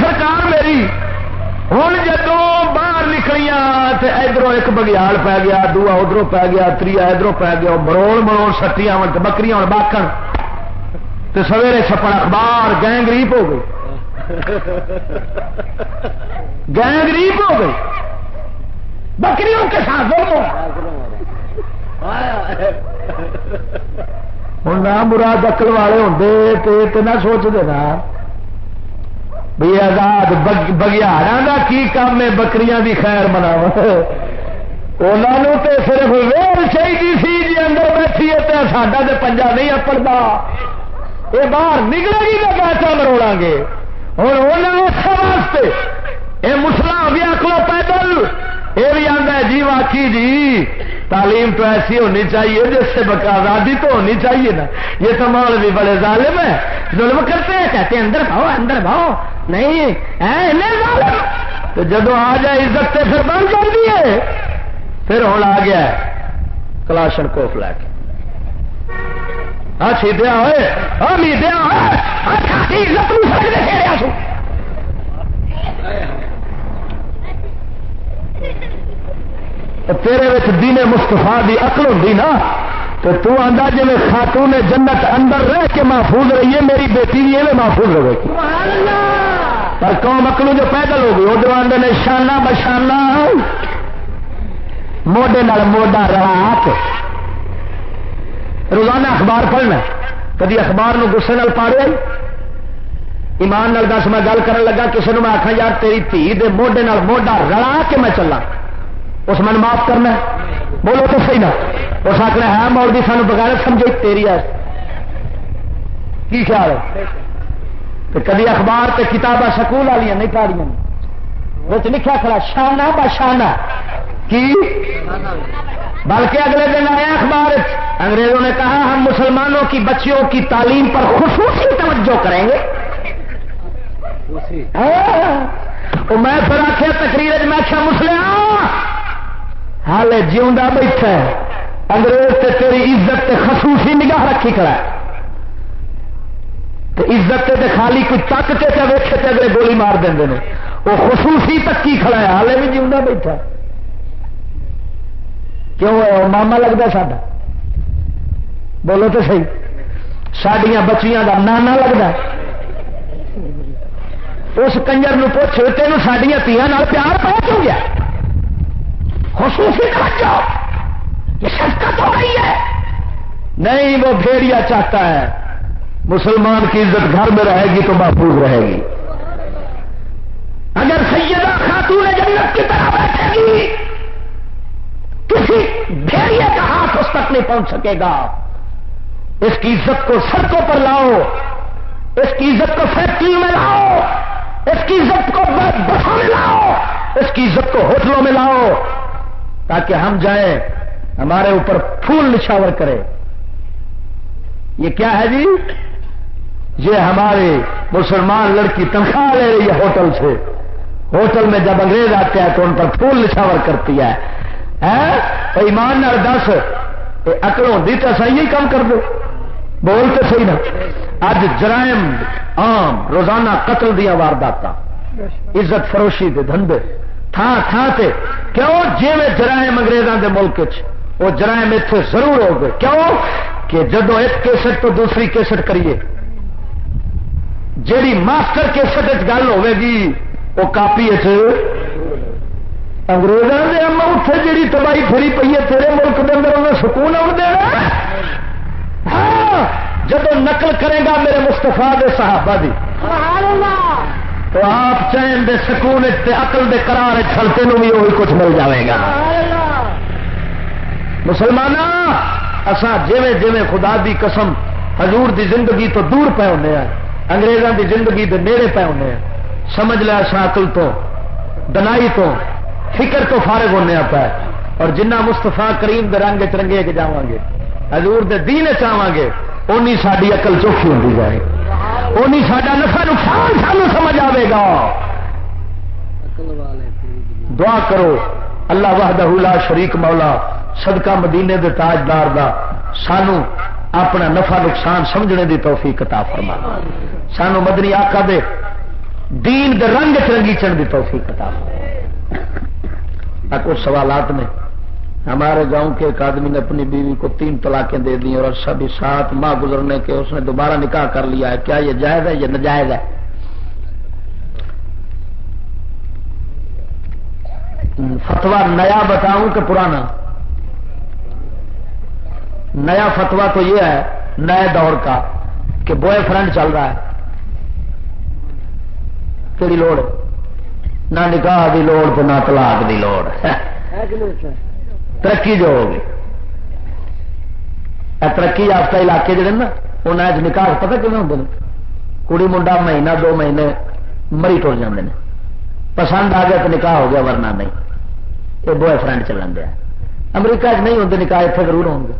سرکار میری ہوں جدو باہر نکلیاں ادھر ایک بگیال پی گیا دوا ادھر پی گیا تری ادھر پی گیا، مروڑ مروڑ سٹیاں بکریاں ہوں باقن تو سویرے چھپن اخبار، گینگ ریپ ہو گئی۔ گینگ ریپ ہو گئی۔ بکریوں کے ساتھ ہوں نہ مراد اکل والے ہوں تو نہ سوچ دینا بھائی آزاد بگیارا کا کی کام ہے؟ بکریاں دی خیر مناو انہوں تے صرف ویل چاہیے سی جی اندر بیٹھی ہے تو ساڈا تو پنجا نہیں اپڑتا یہ باہر نکلے گی تو پیسہ مروڑا گے۔ ہوں انہوں واسطے یہ مسلا بھی آکلو پیدل۔ یہ بھی آتا ہے جی واقعی جی تعلیم تو ایسی ہونی چاہیے جس سے آزادی تو ہونی چاہیے نا۔ یہ تو مال بھی بڑے ظالم ہے ظلم کرتے ہیں، کہتے ہیں، اندر بھاؤ اندر بھاؤ۔ نہیں تو جدو آ جائے، عزت سے پھر بند کر دیے۔ پھر ہوں آ گیا کلاشن کوف لے کے۔ ہاں سیدیا ہوئے ہاں میدیا ہاں، ہوئے تیرے دین مستفا دی اقل ہوں نا تو تو آندا جی خاتون جنت اندر رہ کے محفوظ رہیے میری بیٹی بھی یہ محفوظ رہے گی۔ پر قوم اکلو جو پیدل ہو گئی ادھر آدھے نے شانہ بشانہ موڈے موڈا رلا کے۔ روزانہ اخبار پڑھنا کدی اخبار نو گسے نال پاڑیا؟ ایمان نال دس میں گل کر لگا کسی نے میں آخا یار تیری دھی دے موڈے نال موڈا رلا کے میں چلا اس من معاف کرنا بولو تو صحیح نہ اس آخر ہے مول بھی سانو بغیر سمجھے تیری ہے کی خیال ہے؟ تو کدی اخبار تے کتاباں سکول والی نہیں پڑھیا لکھا کھڑا شانہ بشانہ کی؟ بلکہ اگلے دن آیا اخبار انگریزوں نے کہا ہم مسلمانوں کی بچیوں کی تعلیم پر خصوصی توجہ کریں گے۔ ہاں۔ میں پھر آخیا تقریر میں آخیا مسلم حال جیوا بیٹھا ہے۔ انگریز تے تیری عزت تے خصوصی نگاہ رکھی کرا عزت تے خالی کوئی تک کے ویچے اگلے گولی مار دیں وہ خصوصی تکی کھڑا ہے ہالے بھی جیوا بیٹھا کیوں ہے؟ ماما لگتا ساڈا۔ بولو تو صحیح۔ سڈیا بچیاں کا نانا لگتا اس کنجر پوچھ تین سڈیا تیا پیار پہنچ ہو گیا۔ خصوصی یہ شفقت ہو رہی ہے! نہیں وہ بھیڑیا چاہتا ہے۔ مسلمان کی عزت گھر میں رہے گی تو محفوظ رہے گی۔ اگر سیدہ خاتون جنت کی طرح بیٹھے گی کسی بھیڑیے کا ہاتھ اس تک نہیں پہنچ سکے گا۔ اس کی عزت کو سڑکوں پر لاؤ اس کی عزت کو فیکٹری میں لاؤ اس کی عزت کو بسوں میں لاؤ اس کی عزت کو ہوٹلوں میں لاؤ۔ تاکہ ہم جائیں ہمارے اوپر پھول نچھاور کرے یہ کیا ہے جی؟ یہ ہمارے مسلمان لڑکی تنخواہ لے رہی ہے ہوٹل سے۔ ہوٹل میں جب انگریز آتے ہیں تو ان پر پھول نچھاور کرتی ہے۔ ایمان نال دس اکڑ ہوتی تو صحیح کام کر دو۔ بول تو صحیح نا۔ اج جرائم عام روزانہ قتل دیا واردات عزت فروشی دے دھندے۔ تھان تھان سے کیوں؟ جی میں جرائم انگریزوں کے ملک وہ جرائم اتنے ضرور ہو گئے۔ کیوں؟ کہ جدو ایک کیسٹ تو دوسری کیسٹ کریے۔ جیڑی ماسٹر کیسٹ گل ہوے گی وہ کاپی اگریزوں کے اما اتنے جیڑی تباہی پھری پی ہے، تیرے ملک کے اندر انہیں سکون آن دینا ہاں جب نقل کرے گا میرے مستفا دے صحابہ دی۔ تو آپ چین دے سکون اقل دے قرار چلتے بھی وہی کچھ مل جائے گا۔ مسلمان اصا جیویں جیویں خدا دی قسم حضور دی زندگی تو دور پے ہونے ہیں انگریزوں دی زندگی دے نیڑے پے ہونے ہیں۔ سمجھ لیا ساقل تو، دنائی تو، فکر تو فارغ ہونے پہ اور جنہ مستفا کریم دے رنگ چرنگے کے جا گے، حضور دے دین چاہاں گے، اونی ساری اقل چوکھی ہوتی جائے۔ اونی سڈا نفا نقصان سانو سمجھ آئے گا۔ دعا کرو، اللہ وحدہ لا شریک مولا، صدقہ مدینے دے تاجدار دا سانو اپنا نفع نقصان سمجھنے دی توفیق عطا فرما۔ سانو مدنی آقا دے دین دے رنگ چرنگیچن دی توفیق عطا فرما۔ کچھ سوالات میں ہمارے گاؤں کے ایک آدمی نے اپنی بیوی کو تین طلاقیں دے دی اور سبھی سات ماہ گزرنے کے اس نے دوبارہ نکاح کر لیا ہے۔ کیا یہ جائز ہے؟ یہ نجائز ہے۔ فتوا نیا بتاؤں کہ پرانا؟ نیا فتوا تو یہ ہے، نئے دور کا کہ بوائے فرینڈ چل رہا ہے۔ کہڑی لوڑ نہ نکاح کی لوڑ تو نہ طلاق کی لوڑ۔ ترقی جو ہوگی. ترقی یافتہ علاقے جڑے نا انہیں نکاح پتہ کیون ہوتے ہیں کڑی منڈا مہینہ، دو مہینے مری ٹر جاتے ہیں پسند آ گیا تو نکاح ہو گیا، ورنہ نہیں۔ یہ بوائے فرینڈ چلن دیا۔ امریکہ چ نہیں ہوتے نکاح اتنے ضرور ہوں گے۔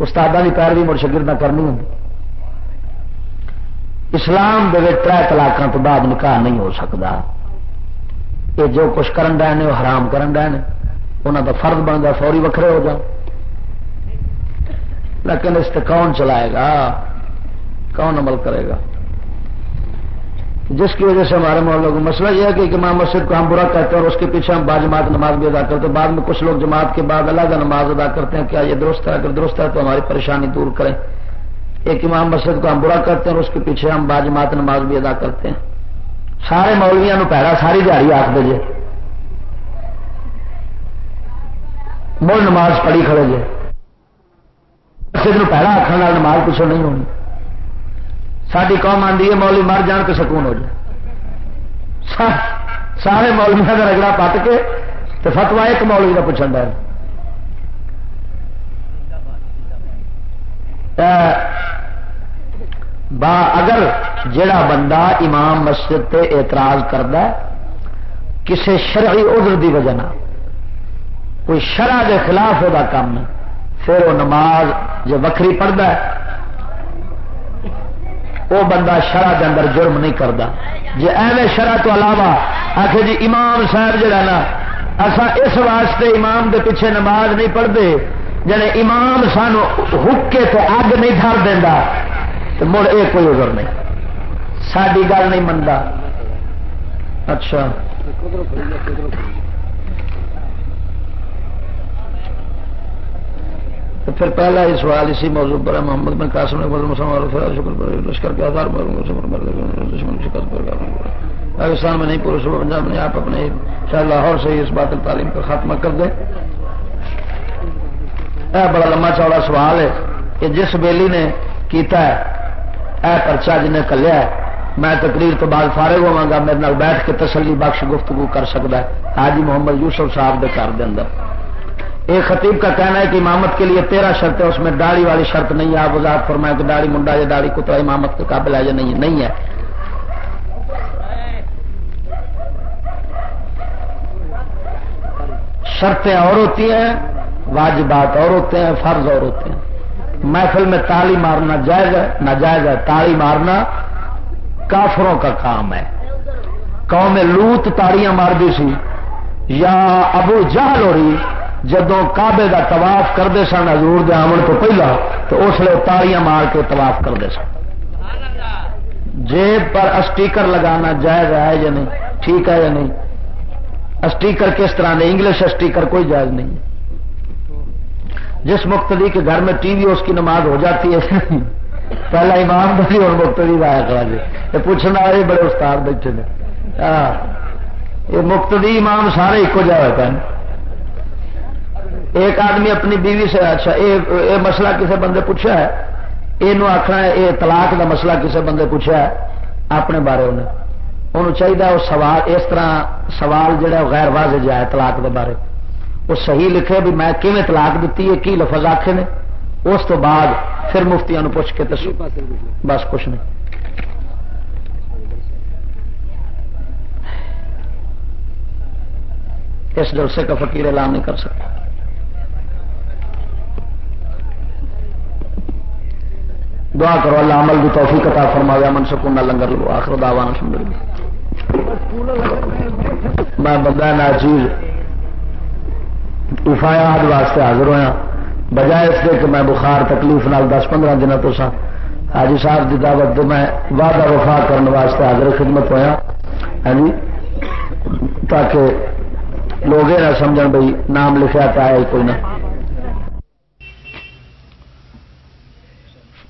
استاد کی پیروی مڑ شگردہ کرنی ہوں اسلام دے تر طلاقوں تو بعد نکاح نہیں ہو سکتا یہ جو کچھ کرن ڈے وہ حرام کرن ڈے انہوں کا فرد بن گیا فوری وکھرے ہو جا۔ لیکن اس سے کون چلائے گا؟ کون عمل کرے گا؟ جس کی وجہ سے ہمارے محلوں کو مسئلہ یہ ہے کہ امام مسجد کو ہم برا کہتے ہیں اور اس کے پیچھے ہم بعض جماعت نماز بھی ادا کرتے ہیں۔ بعد میں کچھ لوگ جماعت کے بعد الگ نماز ادا کرتے ہیں۔ کیا یہ درست ہے؟ اگر درست ہے تو ہماری پریشانی دور کریں۔ ایک امام مسجد کو ہم برا کرتے ہیں اور اس کے پیچھے ہم بعض جماعت نماز بھی ادا کرتے ہیں۔ سارے مولویا پیرا ساری دیہی آٹھ بجے۔ مل نماز پڑھی کھڑے جی مسجد پہلا آخر نماز پچھو نہیں ہونی۔ ساری قوم آدھی ہے مولی مر جان تو سکون ہو جائے۔ سارے مولویا کا رگڑا پٹ کے تو فتوا ایک مولوی کا پوچھا با اگر جڑا بندہ امام مسجد تے اعتراض کرتا کسی شرعی عذر دی وجہ کوئی شرح کے خلاف وہ کام پھر وہ نماز جو وکری پڑھتا ہے، وہ بندہ شرح کے اندر جرم نہیں کرتا۔ جی ایویں شرح تو علاوہ آخر جی امام صاحب جڑا نا اصا اس واسطے امام دے پیچھے نماز نہیں پڑھتے جن امام سان حکے تو اگ نہیں ڈر دینا تو مڑ یہ کوئی ازر نہیں۔ ساری گل نہیں منتا اچھا۔ تو پھر پہلا ہی سوال اسی موضوع پر ہے، محمد بن قاسم نے شکر پر، لشکر کے آدھار پر دشمن شکست پر پاکستان میں نہیں، پورے صبح پنجاب میں آپ اپنے شاید لاہور سے ہی اس باطل تعلیم کا خاتمہ کر دیں۔ اے بڑا لمبا چوڑا سوال ہے کہ جس بیلی نے کیتا ہے، اے پرچا جنہیں کلیا ہے، میں تقریر تو بعد فارغ ہوا گا میرے بیٹھ کے تسلی بخش گفتگو کر سکتا ہے۔ حاجی محمد یوسف صاحب کے گھر کے اندر۔ ایک خطیب کا کہنا ہے کہ امامت کے لیے تیرہ شرط ہے اس میں داڑھی والی شرط نہیں ہے۔ آپ وزاد فرمائے کہ داڑھی منڈا یا داڑھی کترا، امامت کے قابل ہے یا نہیں نہیں ہے۔ شرطیں اور ہوتی ہیں، واجبات اور ہوتے ہیں، فرض اور ہوتے ہیں۔ محفل میں تالی مارنا جائز ہے؟ ناجائز ہے۔ تالی مارنا کافروں کا کام ہے۔ قوم لوت تاڑیاں مار دی سی۔ یا ابو جہل ہو رہی۔ جدو کابے کا طواف کرتے سن حضور دے آمن تو پہلا تو اس لیے تاڑیاں مار کے طواف کرتے سن۔ جیب پر اسٹیکر لگانا جائز ہے یا نہیں؟ ٹھیک ہے یا نہیں؟ اسٹیکر کس طرح نے انگلش اسٹیکر کوئی جائز نہیں جس مقتدی کے گھر میں ٹی وی اس کی نماز ہو جاتی ہے پہلا امام بھائی اور مختلف آیا کرا جی یہ پوچھنا یہ بڑے استاد بیٹھے نے ہاں، یہ مقتدی امام سارے ایک جا ہوتا ایک آدمی اپنی بیوی سے اچھا یہ مسئلہ کسی بندے پوچھا ہے؟ یہ آخنا ہے یہ طلاق کا مسئلہ کسی بندے پوچھا ہے؟ اپنے بارے انہیں انہوں چاہیے وہ سوال، اس طرح سوال جہا غیر واضح جائے طلاق کے بارے۔ وہ صحیح لکھے بھی میں کیون طلاق دیتی ہے، کی لفظ آخے نے؟ اس تو بعد پھر مفتیاں پوچھ کے دسو بس کچھ نہیں۔ اس جلسے کا فقیر اعلان نہیں کر سکتا۔ دعا کرو، اللہ عمل کی توفیق عطا فرمایا من سکون لنگر لو۔ آخر دعوانا سمجھ میں بندہ نا چیز افایات واسطے حاضر ہوا بجائے اس کے کہ میں بخار تکلیف نال دس پندرہ دن تو سا حاجی صاحب کی دعوت میں وعدہ وفا کرنے واسطے حاضر خدمت ہوا ہاں جی یعنی تاکہ لوگ یہ نہ سمجھ بھائی نام لکھا تو کوئی نہ۔